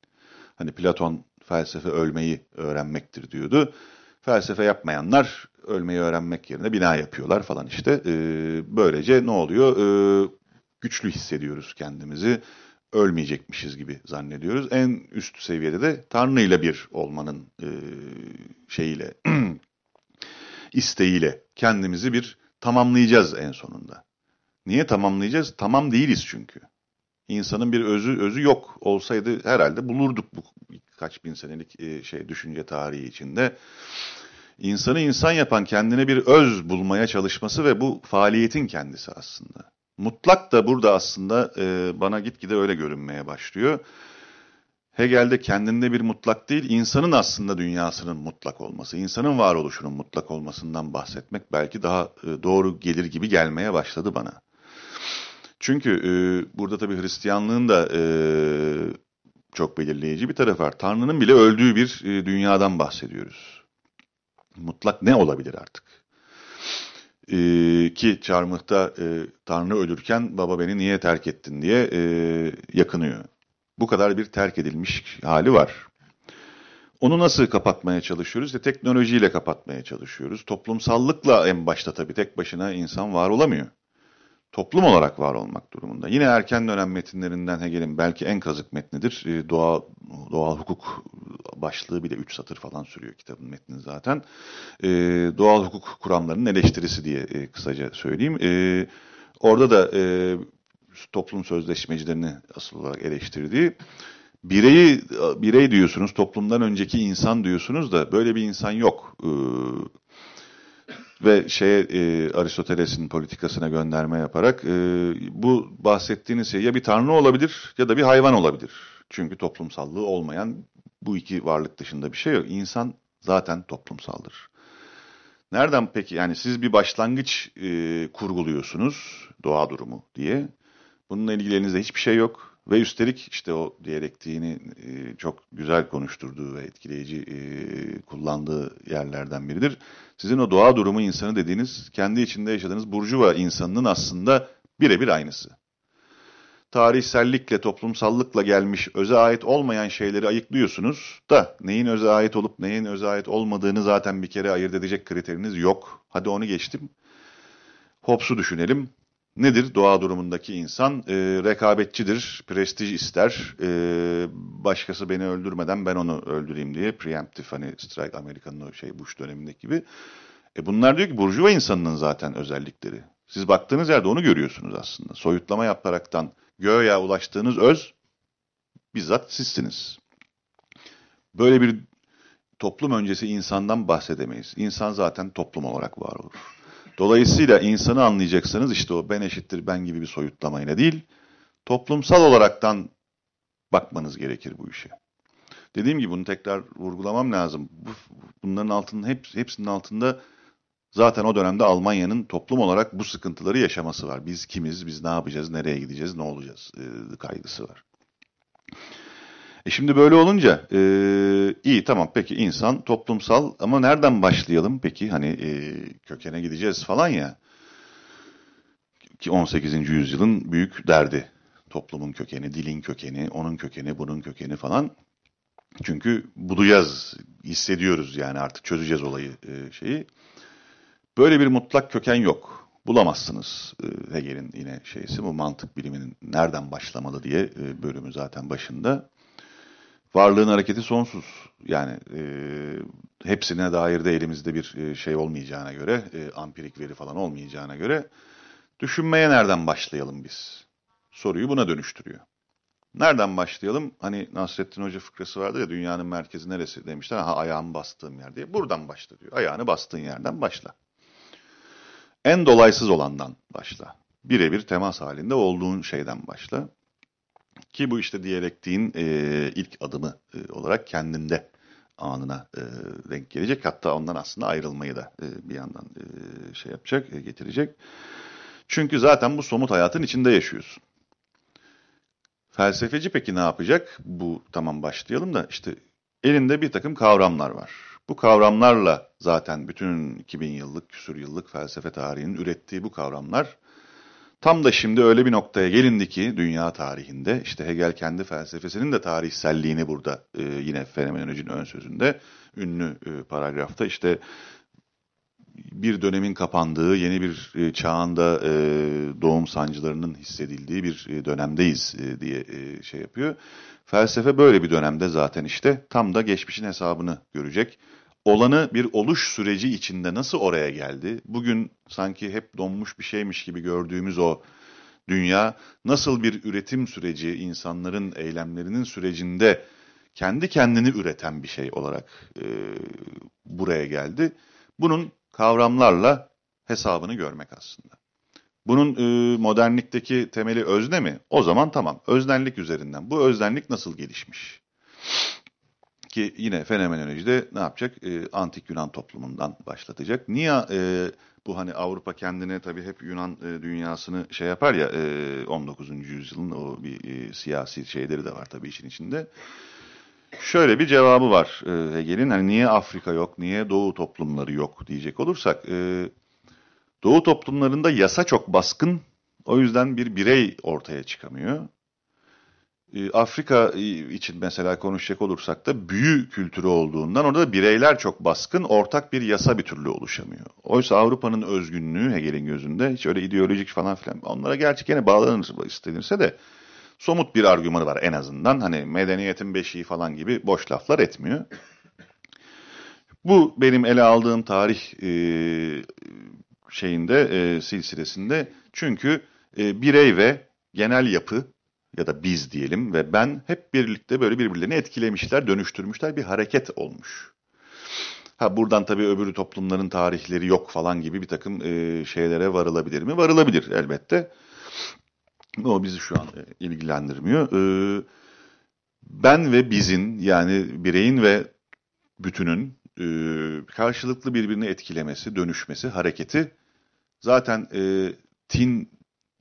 Hani Platon felsefe ölmeyi öğrenmektir diyordu. Felsefe yapmayanlar ölmeyi öğrenmek yerine bina yapıyorlar falan işte. E, böylece ne oluyor? E, güçlü hissediyoruz kendimizi. Ölmeyecekmişiz gibi zannediyoruz. En üst seviyede de Tanrı ile bir olmanın e, şeyiyle, isteğiyle kendimizi bir tamamlayacağız en sonunda. Niye tamamlayacağız? Tamam değiliz çünkü. İnsanın bir özü özü yok olsaydı herhalde bulurduk bu kaç bin senelik e, şey düşünce tarihi içinde. İnsanı insan yapan kendine bir öz bulmaya çalışması ve bu faaliyetin kendisi aslında. Mutlak da burada aslında e, bana gitgide öyle görünmeye başlıyor. Hegel'de kendinde bir mutlak değil, insanın aslında dünyasının mutlak olması, insanın varoluşunun mutlak olmasından bahsetmek belki daha e, doğru gelir gibi gelmeye başladı bana. Çünkü e, burada tabii Hristiyanlığın da e, çok belirleyici bir tarafı var. Tanrı'nın bile öldüğü bir e, dünyadan bahsediyoruz. Mutlak ne olabilir artık? E, ki Çarmıh'ta e, Tanrı ölürken baba beni niye terk ettin diye e, yakınıyor. Bu kadar bir terk edilmiş hali var. Onu nasıl kapatmaya çalışıyoruz? İşte teknolojiyle kapatmaya çalışıyoruz. Toplumsallıkla en başta tabii tek başına insan var olamıyor toplum olarak var olmak durumunda. Yine erken dönem metinlerinden Hegel'in belki en kazık metnidir. E, doğa, doğal hukuk başlığı bile 3 satır falan sürüyor kitabın metni zaten. E, doğal hukuk kuramlarının eleştirisi diye e, kısaca söyleyeyim. E, orada da e, toplum sözleşmecilerini asıl olarak eleştirdiği bireyi birey diyorsunuz, toplumdan önceki insan diyorsunuz da böyle bir insan yok. Ve şeye e, Aristoteles'in politikasına gönderme yaparak e, bu bahsettiğiniz şey ya bir tanrı olabilir ya da bir hayvan olabilir. Çünkü toplumsallığı olmayan bu iki varlık dışında bir şey yok. İnsan zaten toplumsaldır. Nereden peki yani siz bir başlangıç e, kurguluyorsunuz doğa durumu diye. Bununla ilgili elinizde hiçbir şey yok. Ve üstelik işte o diyalektiğini e, çok güzel konuşturduğu ve etkileyici e, kullandığı yerlerden biridir. Sizin o doğa durumu insanı dediğiniz, kendi içinde yaşadığınız burjuva insanının aslında birebir aynısı. Tarihsellikle, toplumsallıkla gelmiş, öze ait olmayan şeyleri ayıklıyorsunuz da neyin öze ait olup neyin öze ait olmadığını zaten bir kere ayırt edecek kriteriniz yok. Hadi onu geçtim. Hobbes'u düşünelim. Nedir doğa durumundaki insan? E, rekabetçidir, prestij ister. E, başkası beni öldürmeden ben onu öldüreyim diye preemptive hani strike Amerika'nın o şey Bush dönemindeki gibi. E bunlar diyor ki burjuva insanının zaten özellikleri. Siz baktığınız yerde onu görüyorsunuz aslında. Soyutlama yaparaktan göğe ulaştığınız öz bizzat sizsiniz. Böyle bir toplum öncesi insandan bahsedemeyiz. İnsan zaten toplum olarak var olur. Dolayısıyla insanı anlayacaksanız işte o ben eşittir ben gibi bir soyutlamayla değil, toplumsal olaraktan bakmanız gerekir bu işe. Dediğim gibi bunu tekrar vurgulamam lazım. Bunların altının hep, hepsinin altında zaten o dönemde Almanya'nın toplum olarak bu sıkıntıları yaşaması var. Biz kimiz, biz ne yapacağız, nereye gideceğiz, ne olacağız e, kaygısı var. E şimdi böyle olunca e, iyi tamam peki insan toplumsal ama nereden başlayalım peki hani e, kökene gideceğiz falan ya ki 18. yüzyılın büyük derdi toplumun kökeni, dilin kökeni, onun kökeni, bunun kökeni falan. Çünkü bulacağız, hissediyoruz yani artık çözeceğiz olayı e, şeyi. Böyle bir mutlak köken yok. bulamazsınız e, Hegel'in yine şeysi bu mantık biliminin nereden başlamalı diye e, bölümü zaten başında. Varlığın hareketi sonsuz. Yani e, hepsine dair de elimizde bir e, şey olmayacağına göre, e, ampirik veri falan olmayacağına göre düşünmeye nereden başlayalım biz? Soruyu buna dönüştürüyor. Nereden başlayalım? Hani Nasrettin Hoca fıkrası vardı ya dünyanın merkezi neresi demişler. Ha ayağımı bastığım yer diye. Buradan başla diyor. Ayağını bastığın yerden başla. En dolaysız olandan başla. Birebir temas halinde olduğun şeyden başla. Ki bu işte diyalektiğin e, ilk adımı e, olarak kendinde anına e, denk gelecek. Hatta ondan aslında ayrılmayı da e, bir yandan e, şey yapacak, e, getirecek. Çünkü zaten bu somut hayatın içinde yaşıyorsun. Felsefeci peki ne yapacak? Bu tamam başlayalım da işte elinde bir takım kavramlar var. Bu kavramlarla zaten bütün 2000 yıllık, küsur yıllık felsefe tarihinin ürettiği bu kavramlar tam da şimdi öyle bir noktaya gelindi ki dünya tarihinde işte Hegel kendi felsefesinin de tarihselliğini burada e, yine fenomenolojinin ön sözünde ünlü e, paragrafta işte bir dönemin kapandığı, yeni bir e, çağında e, doğum sancılarının hissedildiği bir e, dönemdeyiz diye şey yapıyor. Felsefe böyle bir dönemde zaten işte tam da geçmişin hesabını görecek. Olanı bir oluş süreci içinde nasıl oraya geldi? Bugün sanki hep donmuş bir şeymiş gibi gördüğümüz o dünya nasıl bir üretim süreci, insanların eylemlerinin sürecinde kendi kendini üreten bir şey olarak e, buraya geldi. Bunun kavramlarla hesabını görmek aslında. Bunun e, modernlikteki temeli özne mi? O zaman tamam. Öznellik üzerinden. Bu öznellik nasıl gelişmiş? Ki yine fenomenolojide ne yapacak? E, antik Yunan toplumundan başlatacak. Niye e, bu hani Avrupa kendine tabii hep Yunan e, dünyasını şey yapar ya e, 19. yüzyılın o bir e, siyasi şeyleri de var tabii işin içinde. Şöyle bir cevabı var e, Hegel'in. Hani niye Afrika yok, niye Doğu toplumları yok diyecek olursak. E, Doğu toplumlarında yasa çok baskın. O yüzden bir birey ortaya çıkamıyor. E, Afrika için mesela konuşacak olursak da büyü kültürü olduğundan orada da bireyler çok baskın, ortak bir yasa bir türlü oluşamıyor. Oysa Avrupa'nın özgünlüğü Hegel'in gözünde hiç öyle ideolojik falan filan onlara gerçi gene bağlanır istenirse de somut bir argümanı var en azından. Hani medeniyetin beşiği falan gibi boş laflar etmiyor. Bu benim ele aldığım tarih e, şeyinde, e, silsilesinde. Çünkü e, birey ve genel yapı ya da biz diyelim ve ben hep birlikte böyle birbirlerini etkilemişler, dönüştürmüşler bir hareket olmuş. Ha buradan tabii öbürü toplumların tarihleri yok falan gibi bir takım e, şeylere varılabilir mi? Varılabilir elbette. O bizi şu an e, ilgilendirmiyor. Ee, ben ve bizin yani bireyin ve bütünün e, karşılıklı birbirini etkilemesi, dönüşmesi, hareketi zaten e,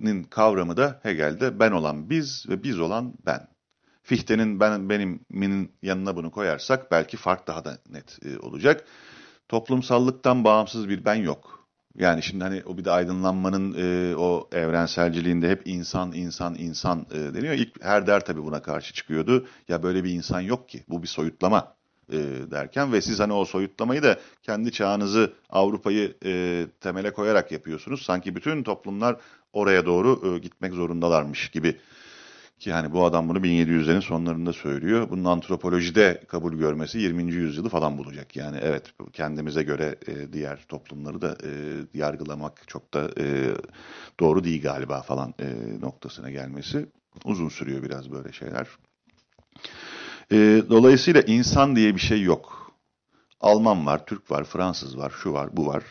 Tin'in kavramı da Hegel'de ben olan biz ve biz olan ben. Fichte'nin ben benimin yanına bunu koyarsak belki fark daha da net olacak. Toplumsallıktan bağımsız bir ben yok. Yani şimdi hani o bir de aydınlanmanın e, o evrenselciliğinde hep insan, insan, insan e, deniyor. İlk Herder tabii buna karşı çıkıyordu. Ya böyle bir insan yok ki. Bu bir soyutlama e, derken ve siz hani o soyutlamayı da kendi çağınızı Avrupa'yı e, temele koyarak yapıyorsunuz. Sanki bütün toplumlar oraya doğru e, gitmek zorundalarmış gibi ki hani bu adam bunu 1700'lerin sonlarında söylüyor. Bunun antropolojide kabul görmesi 20. yüzyılı falan bulacak. Yani evet kendimize göre e, diğer toplumları da e, yargılamak çok da e, doğru değil galiba falan e, noktasına gelmesi. Uzun sürüyor biraz böyle şeyler. E, dolayısıyla insan diye bir şey yok. Alman var, Türk var, Fransız var, şu var, bu var.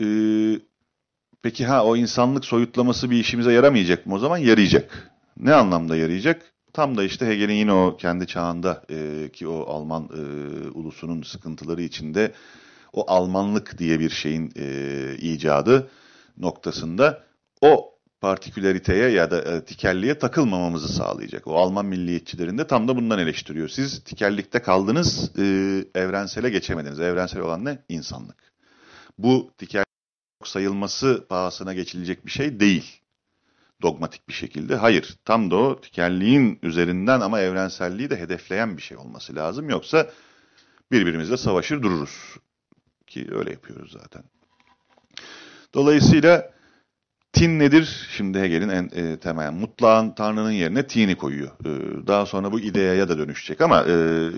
E, peki ha o insanlık soyutlaması bir işimize yaramayacak mı o zaman? Yarayacak. Ne anlamda yarayacak? Tam da işte Hegel'in yine o kendi çağında e, ki o Alman e, ulusunun sıkıntıları içinde o Almanlık diye bir şeyin e, icadı noktasında o partikülariteye ya da e, tikelliğe takılmamamızı sağlayacak. O Alman milliyetçilerinde tam da bundan eleştiriyor. Siz tikellikte kaldınız, e, evrensele geçemediniz. Evrensel olan ne? İnsanlık. Bu tikellik sayılması pahasına geçilecek bir şey değil dogmatik bir şekilde. Hayır, tam da o tikelliğin üzerinden ama evrenselliği de hedefleyen bir şey olması lazım. Yoksa birbirimizle savaşır dururuz. Ki öyle yapıyoruz zaten. Dolayısıyla tin nedir? Şimdi Hegel'in en e, temel mutlağın Tanrı'nın yerine tini koyuyor. E, daha sonra bu ideaya da dönüşecek ama e,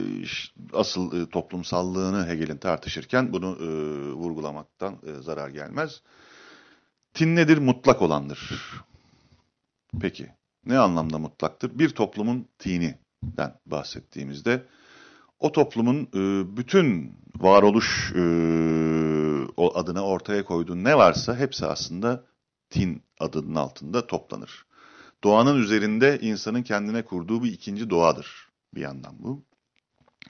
asıl e, toplumsallığını Hegel'in tartışırken bunu e, vurgulamaktan e, zarar gelmez. Tin nedir? Mutlak olandır. Peki ne anlamda mutlaktır? Bir toplumun tininden bahsettiğimizde o toplumun e, bütün varoluş e, adına ortaya koyduğu ne varsa hepsi aslında tin adının altında toplanır. Doğanın üzerinde insanın kendine kurduğu bir ikinci doğadır bir yandan bu.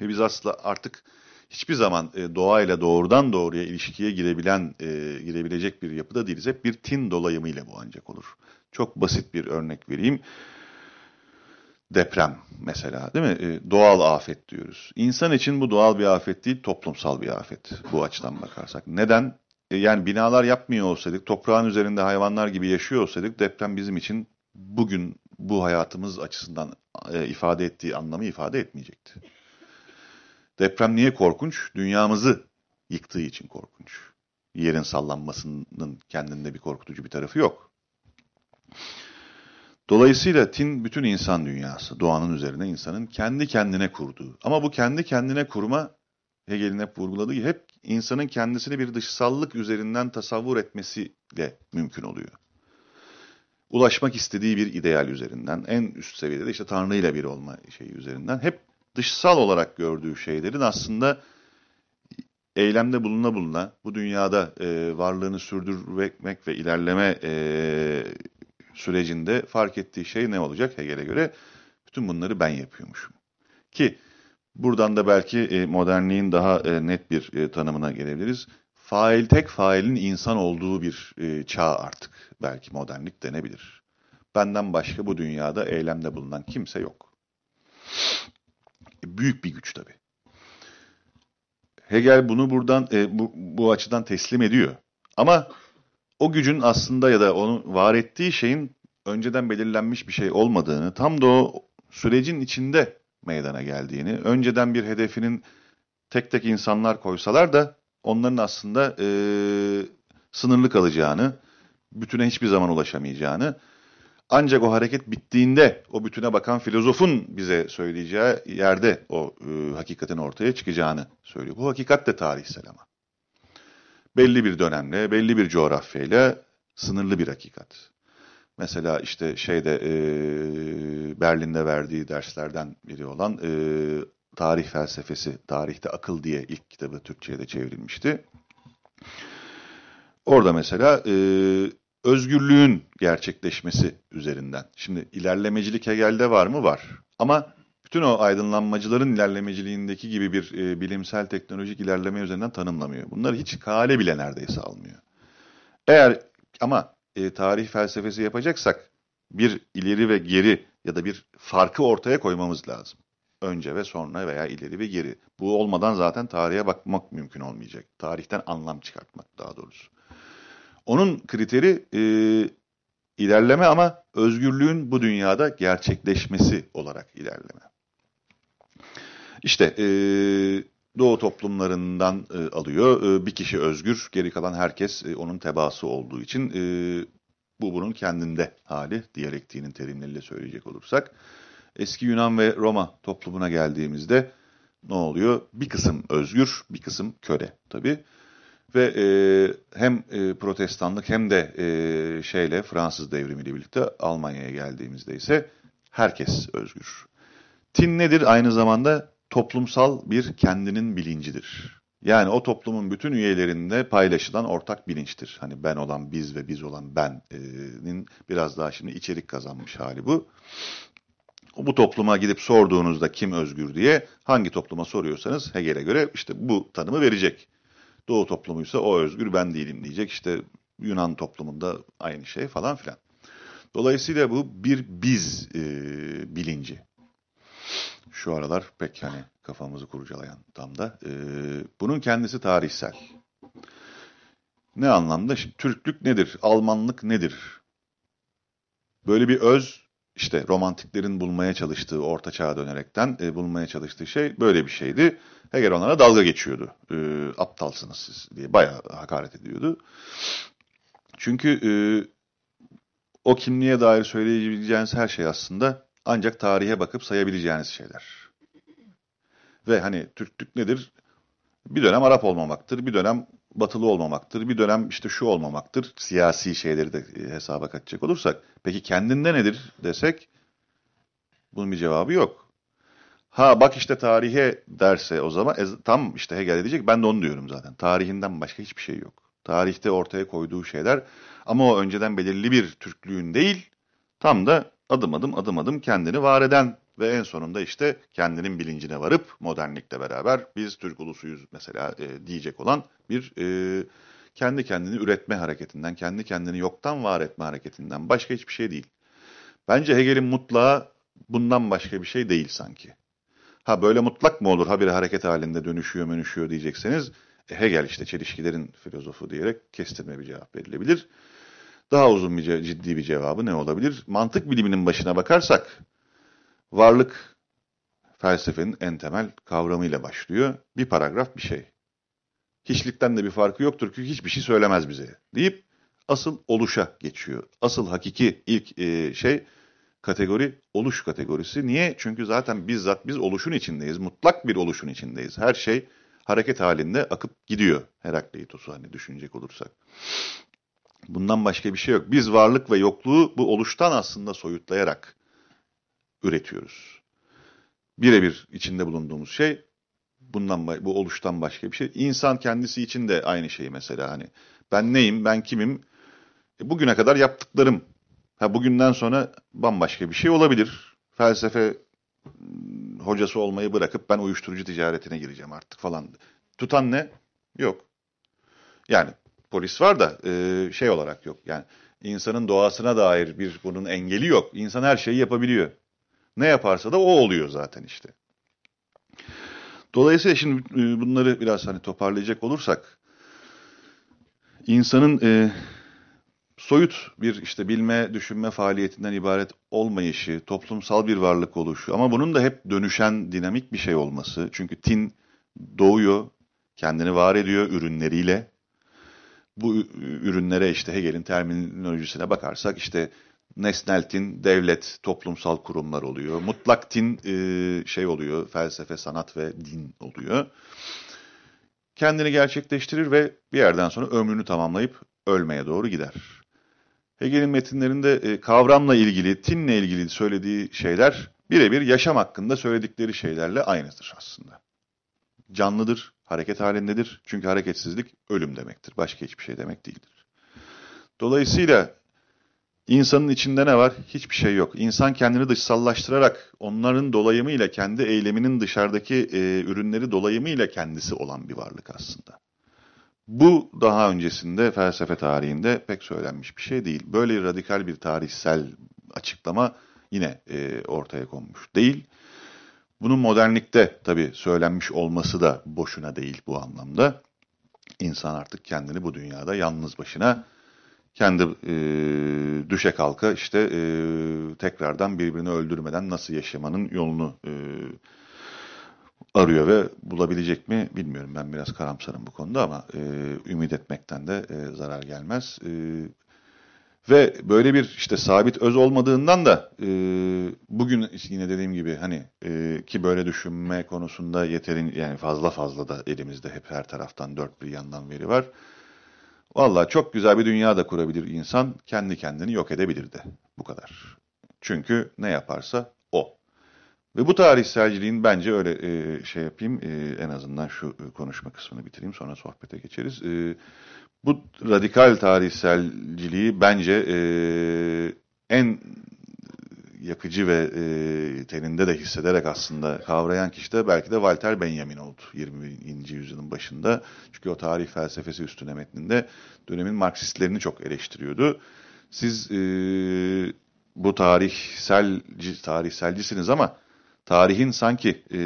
Ve biz aslında artık hiçbir zaman e, doğayla doğrudan doğruya ilişkiye girebilen, e, girebilecek bir yapıda değiliz. Hep bir tin dolayımıyla bu ancak olur. Çok basit bir örnek vereyim. Deprem mesela değil mi? E, doğal afet diyoruz. İnsan için bu doğal bir afet değil, toplumsal bir afet bu açıdan bakarsak. Neden? E, yani binalar yapmıyor olsaydık, toprağın üzerinde hayvanlar gibi yaşıyor olsaydık deprem bizim için bugün bu hayatımız açısından e, ifade ettiği anlamı ifade etmeyecekti. Deprem niye korkunç? Dünyamızı yıktığı için korkunç. Yerin sallanmasının kendinde bir korkutucu bir tarafı yok. Dolayısıyla tin bütün insan dünyası, doğanın üzerine insanın kendi kendine kurduğu. Ama bu kendi kendine kurma Hegel'in hep vurguladığı gibi hep insanın kendisini bir dışsallık üzerinden tasavvur etmesiyle mümkün oluyor. Ulaşmak istediği bir ideal üzerinden, en üst seviyede de işte Tanrı ile bir olma şeyi üzerinden hep dışsal olarak gördüğü şeylerin aslında eylemde buluna buluna bu dünyada e, varlığını sürdürmek ve ilerleme e, sürecinde fark ettiği şey ne olacak Hegel'e göre? Bütün bunları ben yapıyormuşum. Ki buradan da belki e, modernliğin daha e, net bir e, tanımına gelebiliriz. Fail tek failin insan olduğu bir çağ artık belki modernlik denebilir. Benden başka bu dünyada eylemde bulunan kimse yok. Büyük bir güç tabii. Hegel bunu buradan bu, bu açıdan teslim ediyor. Ama o gücün aslında ya da onu var ettiği şeyin önceden belirlenmiş bir şey olmadığını, tam da o sürecin içinde meydana geldiğini, önceden bir hedefinin tek tek insanlar koysalar da onların aslında e, sınırlı kalacağını, bütüne hiçbir zaman ulaşamayacağını, ancak o hareket bittiğinde o bütüne bakan filozofun bize söyleyeceği yerde o e, hakikatin ortaya çıkacağını söylüyor. Bu hakikat de tarihsel ama. Belli bir dönemle, belli bir coğrafyayla sınırlı bir hakikat. Mesela işte şeyde e, Berlin'de verdiği derslerden biri olan e, tarih felsefesi, tarihte akıl diye ilk kitabı Türkçe'ye de çevrilmişti. Orada mesela e, özgürlüğün gerçekleşmesi üzerinden. Şimdi ilerlemecilik Hegel'de var mı? Var. Ama bütün o aydınlanmacıların ilerlemeciliğindeki gibi bir e, bilimsel teknolojik ilerleme üzerinden tanımlamıyor. Bunları hiç kale bile neredeyse almıyor. Eğer ama e, tarih felsefesi yapacaksak bir ileri ve geri ya da bir farkı ortaya koymamız lazım. Önce ve sonra veya ileri ve geri. Bu olmadan zaten tarihe bakmak mümkün olmayacak. Tarihten anlam çıkartmak daha doğrusu. Onun kriteri e, ilerleme ama özgürlüğün bu dünyada gerçekleşmesi olarak ilerleme. İşte e, Doğu toplumlarından e, alıyor. E, bir kişi özgür, geri kalan herkes e, onun tebaası olduğu için e, bu bunun kendinde hali, diyalektiğinin terimleriyle söyleyecek olursak. Eski Yunan ve Roma toplumuna geldiğimizde ne oluyor? Bir kısım özgür, bir kısım köle tabii. Ve e, hem e, protestanlık hem de e, şeyle Fransız devrimiyle birlikte Almanya'ya geldiğimizde ise herkes özgür. Tin nedir? Aynı zamanda toplumsal bir kendinin bilincidir. Yani o toplumun bütün üyelerinde paylaşılan ortak bilinçtir. Hani ben olan biz ve biz olan benin biraz daha şimdi içerik kazanmış hali bu. Bu topluma gidip sorduğunuzda kim özgür diye hangi topluma soruyorsanız Hegel'e göre işte bu tanımı verecek. Doğu toplumuysa o özgür ben değilim diyecek. İşte Yunan toplumunda aynı şey falan filan. Dolayısıyla bu bir biz e, bilinci şu aralar pek hani kafamızı kurcalayan tam da. E, bunun kendisi tarihsel. Ne anlamda? Şimdi, Türklük nedir? Almanlık nedir? Böyle bir öz, işte romantiklerin bulmaya çalıştığı, orta çağa dönerekten e, bulmaya çalıştığı şey böyle bir şeydi. Hegel onlara dalga geçiyordu. E, aptalsınız siz diye bayağı hakaret ediyordu. Çünkü e, o kimliğe dair söyleyebileceğiniz her şey aslında ancak tarihe bakıp sayabileceğiniz şeyler. Ve hani Türklük nedir? Bir dönem Arap olmamaktır, bir dönem Batılı olmamaktır, bir dönem işte şu olmamaktır. Siyasi şeyleri de e, hesaba katacak olursak. Peki kendinde nedir desek bunun bir cevabı yok. Ha bak işte tarihe derse o zaman e, tam işte Hegel diyecek ben de onu diyorum zaten. Tarihinden başka hiçbir şey yok. Tarihte ortaya koyduğu şeyler ama o önceden belirli bir Türklüğün değil tam da adım adım adım adım kendini var eden ve en sonunda işte kendinin bilincine varıp modernlikle beraber biz Türk ulusuyuz mesela e, diyecek olan bir e, kendi kendini üretme hareketinden, kendi kendini yoktan var etme hareketinden başka hiçbir şey değil. Bence Hegel'in mutlağı bundan başka bir şey değil sanki. Ha böyle mutlak mı olur? Ha bir hareket halinde dönüşüyor, dönüşüyor diyecekseniz e, Hegel işte çelişkilerin filozofu diyerek kestirme bir cevap verilebilir. Daha uzun bir ciddi bir cevabı ne olabilir? Mantık biliminin başına bakarsak varlık felsefenin en temel kavramıyla başlıyor. Bir paragraf bir şey. Hiçlikten de bir farkı yoktur çünkü hiçbir şey söylemez bize deyip asıl oluşa geçiyor. Asıl hakiki ilk e, şey kategori oluş kategorisi. Niye? Çünkü zaten bizzat biz oluşun içindeyiz. Mutlak bir oluşun içindeyiz. Her şey hareket halinde akıp gidiyor. Herakleitos'u hani düşünecek olursak. Bundan başka bir şey yok. Biz varlık ve yokluğu bu oluştan aslında soyutlayarak üretiyoruz. Birebir içinde bulunduğumuz şey bundan bu oluştan başka bir şey. İnsan kendisi için de aynı şey mesela hani ben neyim, ben kimim? E, bugüne kadar yaptıklarım. Ha bugünden sonra bambaşka bir şey olabilir. Felsefe ıı, hocası olmayı bırakıp ben uyuşturucu ticaretine gireceğim artık falan. Tutan ne? Yok. Yani polis var da e, şey olarak yok. Yani insanın doğasına dair bir bunun engeli yok. İnsan her şeyi yapabiliyor. Ne yaparsa da o oluyor zaten işte. Dolayısıyla şimdi e, bunları biraz hani toparlayacak olursak insanın e, soyut bir işte bilme, düşünme faaliyetinden ibaret olmayışı, toplumsal bir varlık oluşu ama bunun da hep dönüşen dinamik bir şey olması. Çünkü tin doğuyor, kendini var ediyor ürünleriyle. Bu ürünlere işte Hegel'in terminolojisine bakarsak işte nesnel tin devlet, toplumsal kurumlar oluyor. Mutlak tin e, şey oluyor, felsefe, sanat ve din oluyor. Kendini gerçekleştirir ve bir yerden sonra ömrünü tamamlayıp ölmeye doğru gider. Hegel'in metinlerinde e, kavramla ilgili, tinle ilgili söylediği şeyler birebir yaşam hakkında söyledikleri şeylerle aynıdır aslında. Canlıdır, hareket halindedir. Çünkü hareketsizlik ölüm demektir. Başka hiçbir şey demek değildir. Dolayısıyla insanın içinde ne var? Hiçbir şey yok. İnsan kendini dışsallaştırarak onların dolayımıyla kendi eyleminin dışarıdaki e, ürünleri dolayımıyla kendisi olan bir varlık aslında. Bu daha öncesinde felsefe tarihinde pek söylenmiş bir şey değil. Böyle radikal bir tarihsel açıklama yine e, ortaya konmuş değil. Bunun modernlikte tabii söylenmiş olması da boşuna değil bu anlamda. İnsan artık kendini bu dünyada yalnız başına kendi e, düşe kalka işte e, tekrardan birbirini öldürmeden nasıl yaşamanın yolunu e, arıyor ve bulabilecek mi bilmiyorum. Ben biraz karamsarım bu konuda ama e, ümit etmekten de e, zarar gelmez. E, ve böyle bir işte sabit öz olmadığından da e, bugün yine dediğim gibi hani e, ki böyle düşünme konusunda yeterin yani fazla fazla da elimizde hep her taraftan dört bir yandan veri var. Valla çok güzel bir dünya da kurabilir insan kendi kendini yok edebilir de bu kadar. Çünkü ne yaparsa o. Ve bu tarihselciliğin bence öyle e, şey yapayım e, en azından şu e, konuşma kısmını bitireyim sonra sohbete geçeriz. E, bu radikal tarihselciliği bence e, en yakıcı ve e, teninde de hissederek aslında kavrayan kişi de belki de Walter Benjamin oldu 20. yüzyılın başında. Çünkü o tarih felsefesi üstüne metninde dönemin Marksistlerini çok eleştiriyordu. Siz e, bu tarihselci, tarihselcisiniz ama tarihin sanki e,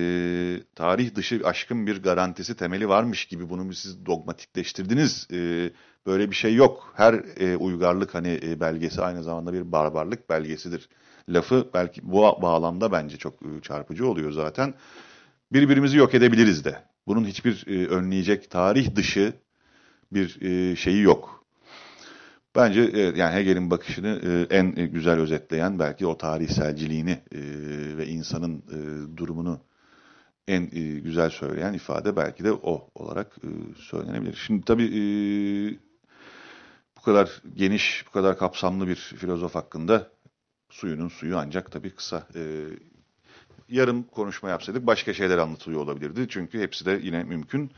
tarih dışı aşkın bir garantisi temeli varmış gibi bunu siz dogmatikleştirdiniz. E, böyle bir şey yok. Her e, uygarlık hani e, belgesi aynı zamanda bir barbarlık belgesidir. Lafı belki bu bağlamda bence çok e, çarpıcı oluyor zaten. Birbirimizi yok edebiliriz de. Bunun hiçbir e, önleyecek tarih dışı bir e, şeyi yok. Bence e, yani Hegel'in bakışını e, en güzel özetleyen belki o tarihselciliğini e, ve insanın e, durumunu en e, güzel söyleyen ifade belki de o olarak e, söylenebilir. Şimdi tabii e, bu kadar geniş, bu kadar kapsamlı bir filozof hakkında suyunun suyu ancak tabii kısa. E, yarım konuşma yapsaydık başka şeyler anlatılıyor olabilirdi. Çünkü hepsi de yine mümkün.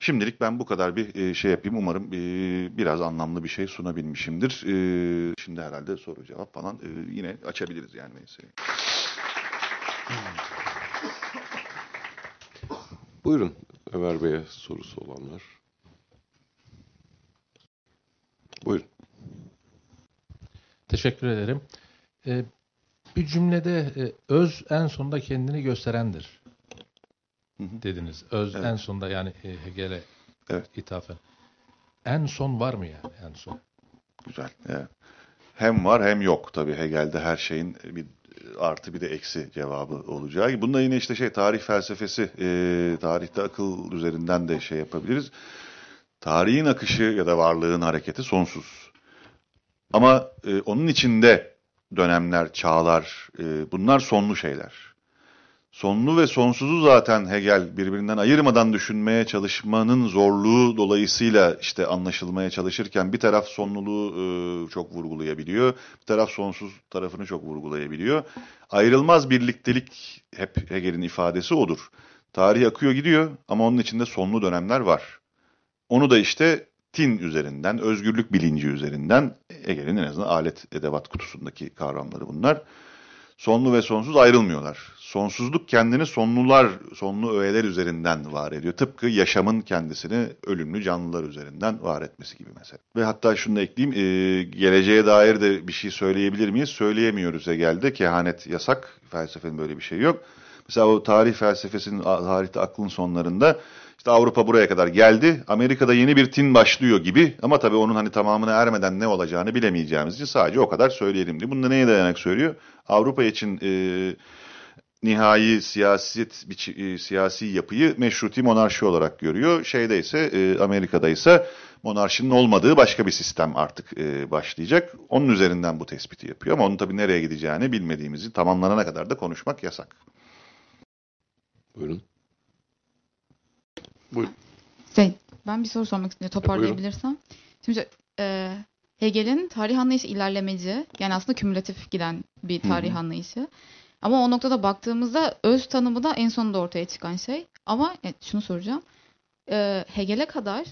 Şimdilik ben bu kadar bir e, şey yapayım. Umarım e, biraz anlamlı bir şey sunabilmişimdir. E, şimdi herhalde soru cevap falan yine açabiliriz yani meseleyi. Buyurun Ömer Bey'e sorusu olanlar. Buyurun. Teşekkür ederim. Bir cümlede e, öz en sonunda kendini gösterendir Hı hı. dediniz. Öz Evet. en sonunda yani e, Hegel'e Evet. ithafen. En son var mı yani en son? Güzel. Evet. Hem var hem yok tabii Hegel'de her şeyin bir artı bir de eksi cevabı olacağı gibi. Bunda yine işte şey tarih felsefesi, e, tarihte akıl üzerinden de şey yapabiliriz. Tarihin akışı ya da varlığın hareketi sonsuz. Ama e, onun içinde dönemler, çağlar, e, bunlar sonlu şeyler. Sonlu ve sonsuzu zaten Hegel birbirinden ayırmadan düşünmeye çalışmanın zorluğu dolayısıyla işte anlaşılmaya çalışırken bir taraf sonluluğu e, çok vurgulayabiliyor, bir taraf sonsuz tarafını çok vurgulayabiliyor. Ayrılmaz birliktelik hep Hegel'in ifadesi odur. Tarih akıyor gidiyor ama onun içinde sonlu dönemler var. Onu da işte tin üzerinden, özgürlük bilinci üzerinden Hegel'in en azından alet edevat kutusundaki kavramları bunlar. Sonlu ve sonsuz ayrılmıyorlar. Sonsuzluk kendini sonlular, sonlu öğeler üzerinden var ediyor. Tıpkı yaşamın kendisini ölümlü canlılar üzerinden var etmesi gibi mesela. Ve hatta şunu da ekleyeyim, e, geleceğe dair de bir şey söyleyebilir miyiz? Söyleyemiyoruz Hegel'de. Kehanet yasak, felsefenin böyle bir şey yok. Mesela o tarih felsefesinin, tarihte aklın sonlarında işte Avrupa buraya kadar geldi. Amerika'da yeni bir tin başlıyor gibi ama tabii onun hani tamamına ermeden ne olacağını bilemeyeceğimiz için sadece o kadar söyleyelim diye. Bunda neye dayanarak söylüyor? Avrupa için e, nihai siyaset e, siyasi yapıyı meşruti monarşi olarak görüyor. Şeyde ise e, Amerika'da ise monarşinin olmadığı başka bir sistem artık e, başlayacak. Onun üzerinden bu tespiti yapıyor ama onun tabii nereye gideceğini bilmediğimizi tamamlanana kadar da konuşmak yasak. Buyurun. Şey, ben bir soru sormak istiyorum toparlayabilirsem. Şimdi e, Hegel'in tarih anlayışı ilerlemeci, yani aslında kümülatif giden bir tarih Hı hı. anlayışı. Ama o noktada baktığımızda öz tanımı da en sonunda ortaya çıkan şey. Ama e, şunu soracağım. E, Hegel'e kadar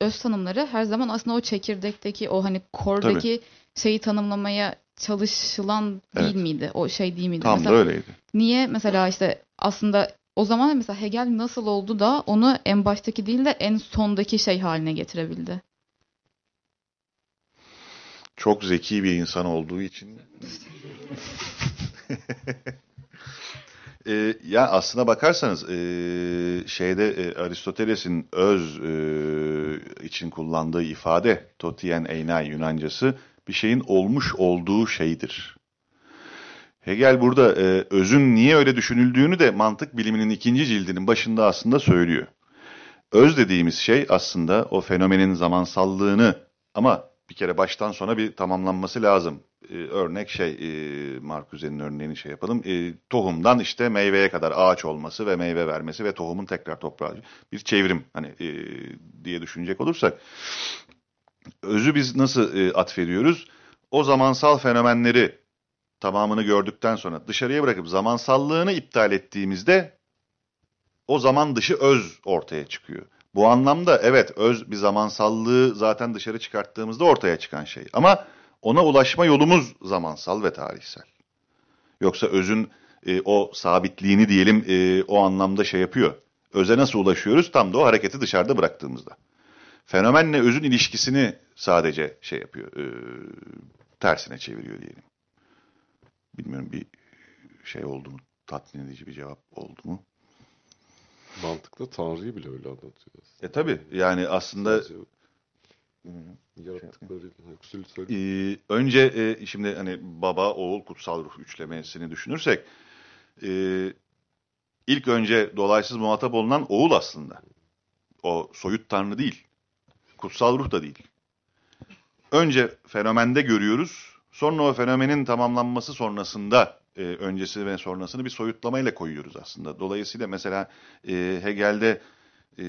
öz tanımları her zaman aslında o çekirdekteki, o hani kordaki şeyi tanımlamaya çalışılan değil Evet. miydi? O şey değil miydi? Tam Mesela da öyleydi. Niye mesela işte aslında o zaman mesela Hegel nasıl oldu da onu en baştaki değil de en sondaki şey haline getirebildi? Çok zeki bir insan olduğu için. Ee, ya aslına bakarsanız e, şeyde e, Aristoteles'in öz e, için kullandığı ifade totien einai Yunancası bir şeyin olmuş olduğu şeydir. Hegel burada e, özün niye öyle düşünüldüğünü de mantık biliminin ikinci cildinin başında aslında söylüyor. Öz dediğimiz şey aslında o fenomenin zamansallığını ama bir kere baştan sona bir tamamlanması lazım. Ee, örnek şey, e, Marcuse'nin örneğini şey yapalım. E, tohumdan işte meyveye kadar ağaç olması ve meyve vermesi ve tohumun tekrar toprağa bir çevrim hani e, diye düşünecek olursak. Özü biz nasıl e, atfediyoruz? O zamansal fenomenleri tamamını gördükten sonra dışarıya bırakıp zamansallığını iptal ettiğimizde o zaman dışı öz ortaya çıkıyor. Bu anlamda evet öz bir zamansallığı zaten dışarı çıkarttığımızda ortaya çıkan şey. Ama ona ulaşma yolumuz zamansal ve tarihsel. Yoksa özün e, o sabitliğini diyelim e, o anlamda şey yapıyor. Öze nasıl ulaşıyoruz? Tam da o hareketi dışarıda bıraktığımızda. Fenomenle özün ilişkisini sadece şey yapıyor, e, tersine çeviriyor diyelim. Bilmiyorum bir şey oldu mu, tatmin edici bir cevap oldu mu? Mantıkla Tanrı'yı bile öyle anlatıyor. E tabi yani aslında yarattıkları söyle. Ee, önce e, şimdi hani baba, oğul, kutsal ruh üçlemesini düşünürsek e, ilk önce dolaysız muhatap olunan oğul aslında. O soyut tanrı değil. Kutsal ruh da değil. önce fenomende görüyoruz. Sonra o fenomenin tamamlanması sonrasında e, öncesi ve sonrasını bir soyutlamayla koyuyoruz aslında. Dolayısıyla mesela e, Hegel'de e,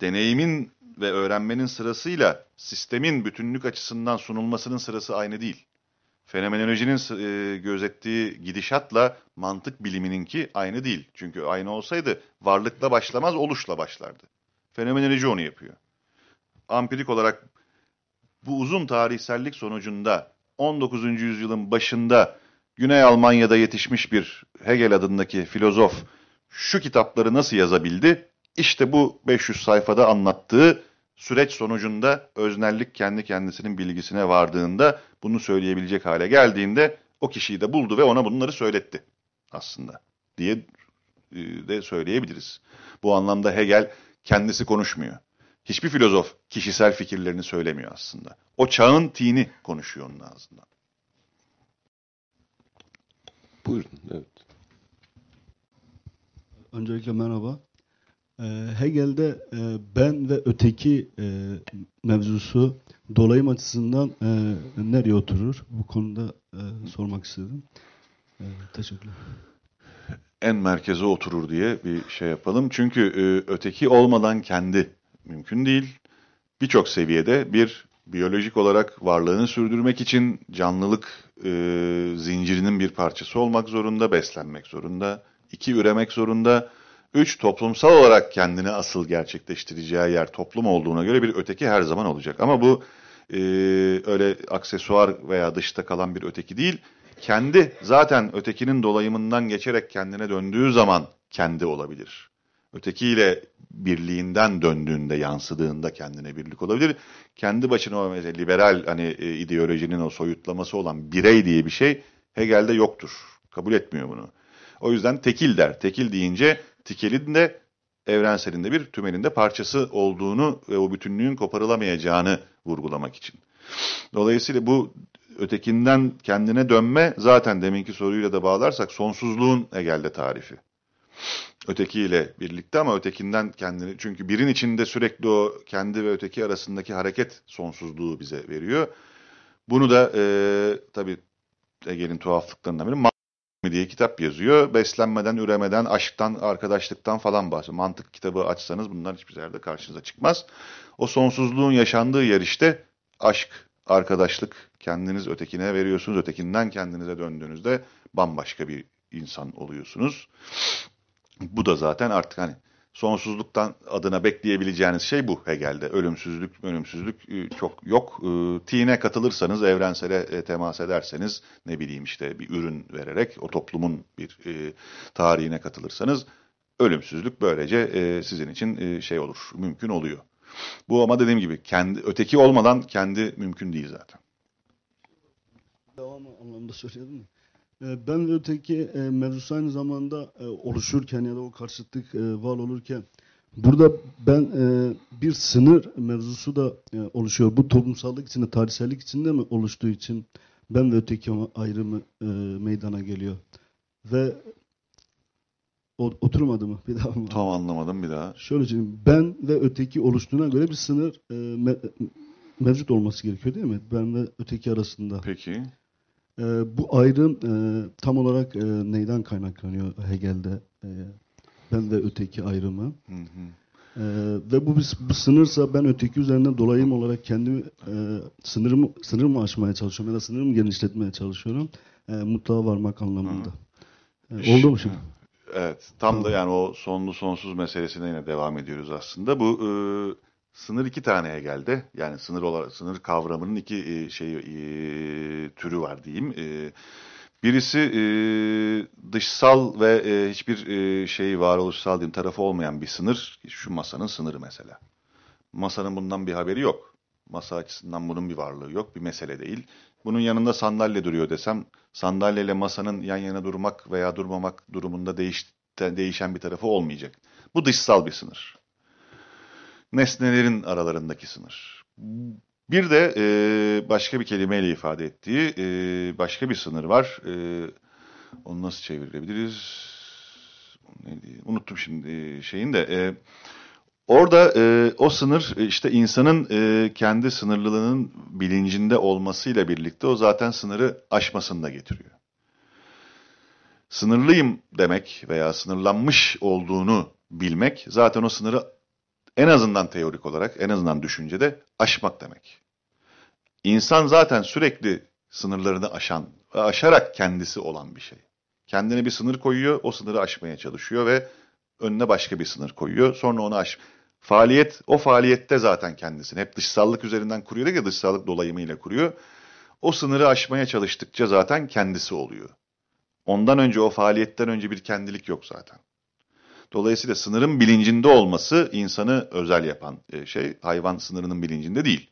deneyimin ve öğrenmenin sırasıyla sistemin bütünlük açısından sunulmasının sırası aynı değil. Fenomenolojinin e, gözettiği gidişatla mantık bilimininki aynı değil. Çünkü aynı olsaydı varlıkla başlamaz, oluşla başlardı. Fenomenoloji onu yapıyor. Ampirik olarak bu uzun tarihsellik sonucunda 19. yüzyılın başında Güney Almanya'da yetişmiş bir Hegel adındaki filozof şu kitapları nasıl yazabildi? İşte bu 500 sayfada anlattığı süreç sonucunda öznellik kendi kendisinin bilgisine vardığında bunu söyleyebilecek hale geldiğinde o kişiyi de buldu ve ona bunları söyletti aslında diye e, de söyleyebiliriz. Bu anlamda Hegel kendisi konuşmuyor. Hiçbir filozof kişisel fikirlerini söylemiyor aslında. O çağın tini konuşuyor onun ağzından. Buyurun. Evet. Öncelikle merhaba. Ee, Hegel'de e, ben ve öteki e, mevzusu dolayım açısından e, nereye oturur? Bu konuda sormak istedim. Teşekkürler. En merkeze oturur diye bir şey yapalım. Çünkü öteki olmadan kendi mümkün değil. Birçok seviyede bir biyolojik olarak varlığını sürdürmek için canlılık e, zincirinin bir parçası olmak zorunda, beslenmek zorunda. iki üremek zorunda. Üç, toplumsal olarak kendini asıl gerçekleştireceği yer toplum olduğuna göre bir öteki her zaman olacak. Ama bu e, öyle aksesuar veya dışta kalan bir öteki değil. Kendi zaten ötekinin dolayımından geçerek kendine döndüğü zaman kendi olabilir. Ötekiyle birliğinden döndüğünde, yansıdığında kendine birlik olabilir. Kendi başına o mesela liberal hani e, ideolojinin o soyutlaması olan birey diye bir şey Hegel'de yoktur. Kabul etmiyor bunu. O yüzden tekil der. Tekil deyince tikelin de evrenselin de bir tümenin de parçası olduğunu ve o bütünlüğün koparılamayacağını vurgulamak için. Dolayısıyla bu ötekinden kendine dönme zaten deminki soruyla da bağlarsak sonsuzluğun Hegel'de tarifi. Ötekiyle birlikte ama ötekinden kendini çünkü birin içinde sürekli o kendi ve öteki arasındaki hareket sonsuzluğu bize veriyor. Bunu da e, tabii Hegel'in tuhaflıklarından biri diye kitap yazıyor. Beslenmeden, üremeden, aşktan, arkadaşlıktan falan bahsediyor. Mantık kitabı açsanız bunlar hiçbir yerde karşınıza çıkmaz. O sonsuzluğun yaşandığı yer işte aşk, arkadaşlık, kendiniz ötekine veriyorsunuz. Ötekinden kendinize döndüğünüzde bambaşka bir insan oluyorsunuz. Bu da zaten artık hani sonsuzluktan adına bekleyebileceğiniz şey bu Hegel'de. Ölümsüzlük, ölümsüzlük e, çok yok. E, tine katılırsanız, evrensele e, temas ederseniz, ne bileyim işte bir ürün vererek o toplumun bir tarihine katılırsanız, ölümsüzlük böylece sizin için şey olur, mümkün oluyor. Bu ama dediğim gibi kendi öteki olmadan kendi mümkün değil zaten. Devam anlamda söyleyelim mi? Ee, ben ve öteki e, mevzusu aynı zamanda e, oluşurken ya da o karşıtlık e, var olurken burada ben bir sınır mevzusu da oluşuyor. Bu toplumsallık içinde, tarihsellik içinde mi oluştuğu için ben ve öteki ayrımı meydana geliyor. Ve oturmadı mı? Bir daha mı? Tam anlamadım bir daha. Şöyle söyleyeyim. Ben ve öteki oluştuğuna göre bir sınır me, mevcut olması gerekiyor değil mi? Ben ve öteki arasında. Peki. E, bu ayrım e, tam olarak e, neyden kaynaklanıyor Hegel'de? E, ben ve öteki ayrımı. Hı hı. E, ve bu, bu sınırsa ben öteki üzerinden dolayım olarak kendimi e, sınırımı, sınırımı aşmaya çalışıyorum ya da sınırımı genişletmeye çalışıyorum. E, mutluluğa varmak anlamında. E, oldu mu şimdi? Evet. Tam da yani o sonlu sonsuz meselesine yine devam ediyoruz aslında. Bu e, Sınır iki taneye geldi. Yani sınır olarak sınır kavramının iki e, şey e, türü var diyeyim. E, birisi e, dışsal ve e, hiçbir e, şey varoluşsal diyeyim tarafı olmayan bir sınır. Şu masanın sınırı mesela. Masanın bundan bir haberi yok. Masa açısından bunun bir varlığı yok. Bir mesele değil. Bunun yanında sandalye duruyor desem sandalyeyle masanın yan yana durmak veya durmamak durumunda değiş, değişen bir tarafı olmayacak. Bu dışsal bir sınır nesnelerin aralarındaki sınır. Bir de e, başka bir kelimeyle ifade ettiği e, başka bir sınır var. E, onu nasıl çevirebiliriz? Unuttum şimdi şeyin de. E, Orada e, o sınır e, işte insanın e, kendi sınırlılığının bilincinde olmasıyla birlikte o zaten sınırı aşmasını da getiriyor. Sınırlıyım demek veya sınırlanmış olduğunu bilmek zaten o sınırı en azından teorik olarak en azından düşüncede aşmak demek. İnsan zaten sürekli sınırlarını aşan ve aşarak kendisi olan bir şey. Kendine bir sınır koyuyor, o sınırı aşmaya çalışıyor ve önüne başka bir sınır koyuyor. Sonra onu aş. Faaliyet, o faaliyette zaten kendisini. Hep dışsallık üzerinden kuruyor ya dışsallık dolayımıyla kuruyor. O sınırı aşmaya çalıştıkça zaten kendisi oluyor. Ondan önce o faaliyetten önce bir kendilik yok zaten. Dolayısıyla sınırın bilincinde olması insanı özel yapan e, şey. Hayvan sınırının bilincinde değil.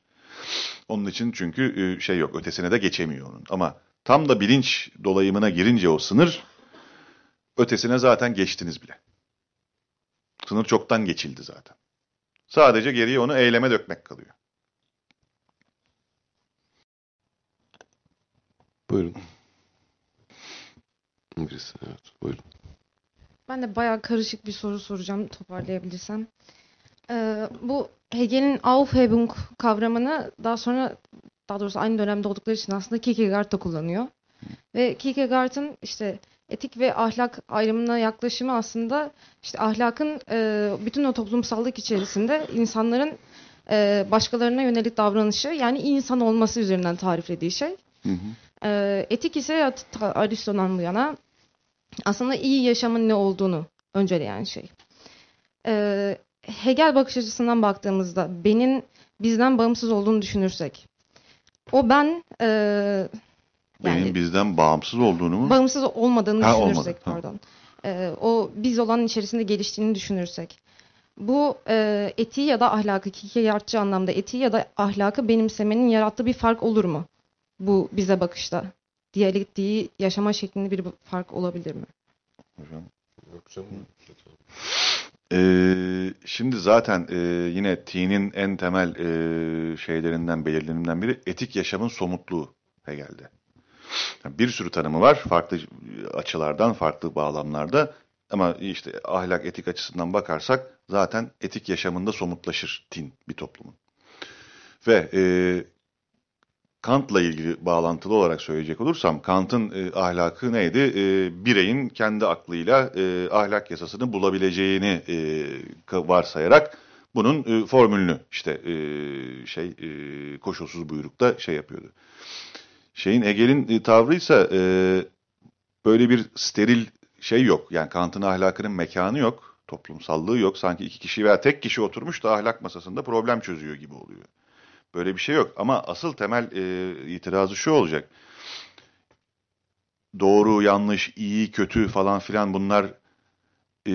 Onun için çünkü e, şey yok, ötesine de geçemiyor onun. Ama tam da bilinç dolayımına girince o sınır, ötesine zaten geçtiniz bile. Sınır çoktan geçildi zaten. Sadece geriye onu eyleme dökmek kalıyor. Buyurun. Birisi evet buyurun. Ben de bayağı karışık bir soru soracağım toparlayabilirsem. Ee, bu Hegel'in Aufhebung kavramını daha sonra daha doğrusu aynı dönemde oldukları için aslında Kierkegaard da kullanıyor. Ve Kierkegaard'ın işte etik ve ahlak ayrımına yaklaşımı aslında işte ahlakın e, bütün o toplumsallık içerisinde insanların e, başkalarına yönelik davranışı yani insan olması üzerinden tariflediği şey. Hı hı. E, etik ise Aristo'dan bu yana aslında iyi yaşamın ne olduğunu önceleyen şey. E, Hegel bakış açısından baktığımızda benin bizden bağımsız olduğunu düşünürsek o ben e, Benim yani bizden bağımsız olduğunu mu? bağımsız olmadığını Ha, düşünürsek olmadı, pardon. E, o biz olan içerisinde geliştiğini düşünürsek bu e, etiği ya da ahlakı Kierkegaardçı anlamda etiği ya da ahlakı benimsemenin yarattığı bir fark olur mu? Bu bize bakışta. Diyalektiği yaşama şeklinde bir fark olabilir mi? Hocam. Yok canım. Ee, şimdi zaten e, yine T'nin en temel e, şeylerinden, belirlenimden biri etik yaşamın somutluğu Hegel'de. Yani bir sürü tanımı var farklı açılardan, farklı bağlamlarda. Ama işte ahlak, etik açısından bakarsak zaten etik yaşamında somutlaşır tin bir toplumun. Ve e, Kant'la ilgili bağlantılı olarak söyleyecek olursam Kant'ın e, ahlakı neydi? E, bireyin kendi aklıyla e, ahlak yasasını bulabileceğini e, varsayarak bunun e, formülünü işte e, şey e, koşulsuz buyrukta şey yapıyordu. Şeyin Hegel'in e, tavrıysa e, böyle bir steril şey yok. Yani Kant'ın ahlakının mekanı yok, toplumsallığı yok. Sanki iki kişi veya tek kişi oturmuş da ahlak masasında problem çözüyor gibi oluyor. Böyle bir şey yok. Ama asıl temel e, itirazı şu olacak. Doğru, yanlış, iyi, kötü falan filan bunlar e,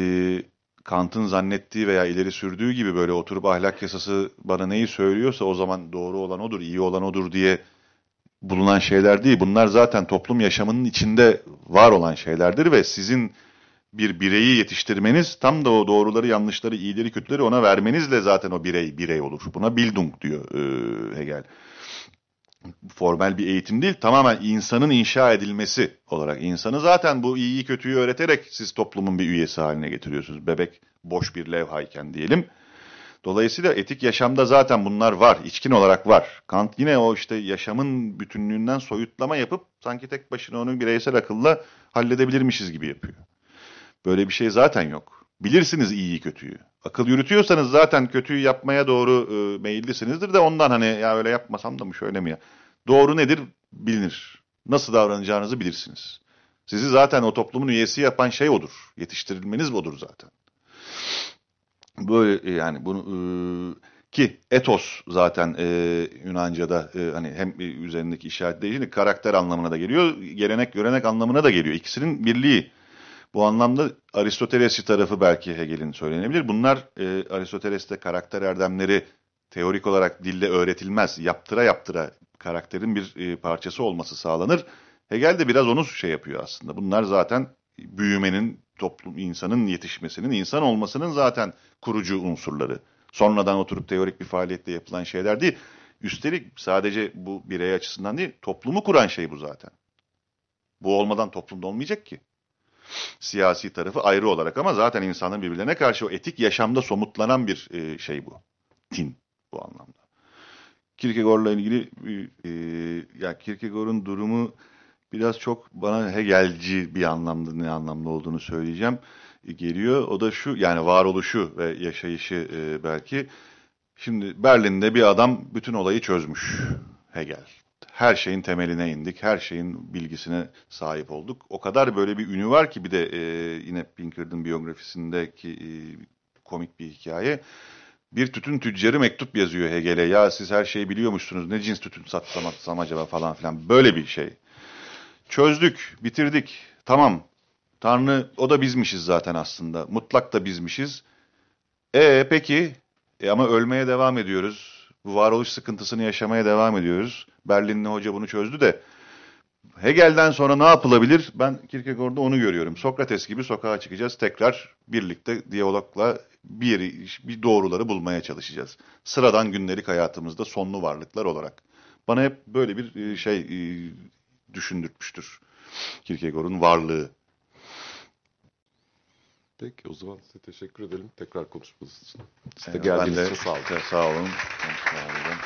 Kant'ın zannettiği veya ileri sürdüğü gibi böyle oturup ahlak yasası bana neyi söylüyorsa o zaman doğru olan odur, iyi olan odur diye bulunan şeyler değil. Bunlar zaten toplum yaşamının içinde var olan şeylerdir ve sizin bir bireyi yetiştirmeniz tam da o doğruları, yanlışları, iyileri, kötüleri ona vermenizle zaten o birey birey olur. Buna Bildung diyor e, Hegel. Formel bir eğitim değil, tamamen insanın inşa edilmesi olarak. insanı zaten bu iyiyi kötüyü öğreterek siz toplumun bir üyesi haline getiriyorsunuz. Bebek boş bir levhayken diyelim. Dolayısıyla etik yaşamda zaten bunlar var, içkin olarak var. Kant yine o işte yaşamın bütünlüğünden soyutlama yapıp sanki tek başına onu bireysel akılla halledebilirmişiz gibi yapıyor. Böyle bir şey zaten yok. Bilirsiniz iyiyi kötüyü. Akıl yürütüyorsanız zaten kötüyü yapmaya doğru e, meyillisinizdir de ondan hani ya öyle yapmasam da mı şöyle mi ya. Doğru nedir bilinir. Nasıl davranacağınızı bilirsiniz. Sizi zaten o toplumun üyesi yapan şey odur. Yetiştirilmeniz odur zaten. Böyle e, yani bunu e, ki etos zaten e, Yunanca'da e, hani hem e, üzerindeki işaret değil karakter anlamına da geliyor, gelenek görenek anlamına da geliyor. İkisinin birliği. Bu anlamda Aristotelesçi tarafı belki Hegel'in söylenebilir. Bunlar e, Aristoteles'te karakter erdemleri teorik olarak dille öğretilmez. Yaptıra yaptıra karakterin bir e, parçası olması sağlanır. Hegel de biraz onu şey yapıyor aslında. Bunlar zaten büyümenin, toplum insanın yetişmesinin, insan olmasının zaten kurucu unsurları. Sonradan oturup teorik bir faaliyette yapılan şeyler değil. Üstelik sadece bu birey açısından değil, toplumu kuran şey bu zaten. Bu olmadan toplumda olmayacak ki. Siyasi tarafı ayrı olarak ama zaten insanların birbirlerine karşı o etik yaşamda somutlanan bir e, şey bu. Tin bu anlamda. Kierkegaard'la ilgili e, ya Kierkegaard'un durumu biraz çok bana Hegelci bir anlamda ne anlamda olduğunu söyleyeceğim e, geliyor. O da şu yani varoluşu ve yaşayışı e, belki. Şimdi Berlin'de bir adam bütün olayı çözmüş Hegel. Her şeyin temeline indik, her şeyin bilgisine sahip olduk. O kadar böyle bir ünü var ki bir de e, yine Pinkerton biyografisindeki e, komik bir hikaye. Bir tütün tüccarı mektup yazıyor Hegel'e. Ya siz her şeyi biliyormuşsunuz. Ne cins tütün satsam atsam acaba falan filan. Böyle bir şey. Çözdük, bitirdik. Tamam. Tanrı o da bizmişiz zaten aslında. Mutlak da bizmişiz. E peki e, ama ölmeye devam ediyoruz. Varoluş sıkıntısını yaşamaya devam ediyoruz. Berlinli hoca bunu çözdü de Hegel'den sonra ne yapılabilir? Ben Kierkegaard'da onu görüyorum. Sokrates gibi sokağa çıkacağız. Tekrar birlikte diyalogla bir, bir doğruları bulmaya çalışacağız. Sıradan gündelik hayatımızda sonlu varlıklar olarak. Bana hep böyle bir e, şey e, düşündürtmüştür. Kierkegaard'un varlığı. Peki o zaman size teşekkür edelim tekrar konuşmanız için. İşte geldiğiniz için sağ olun. Sağ olun. Sağ olun.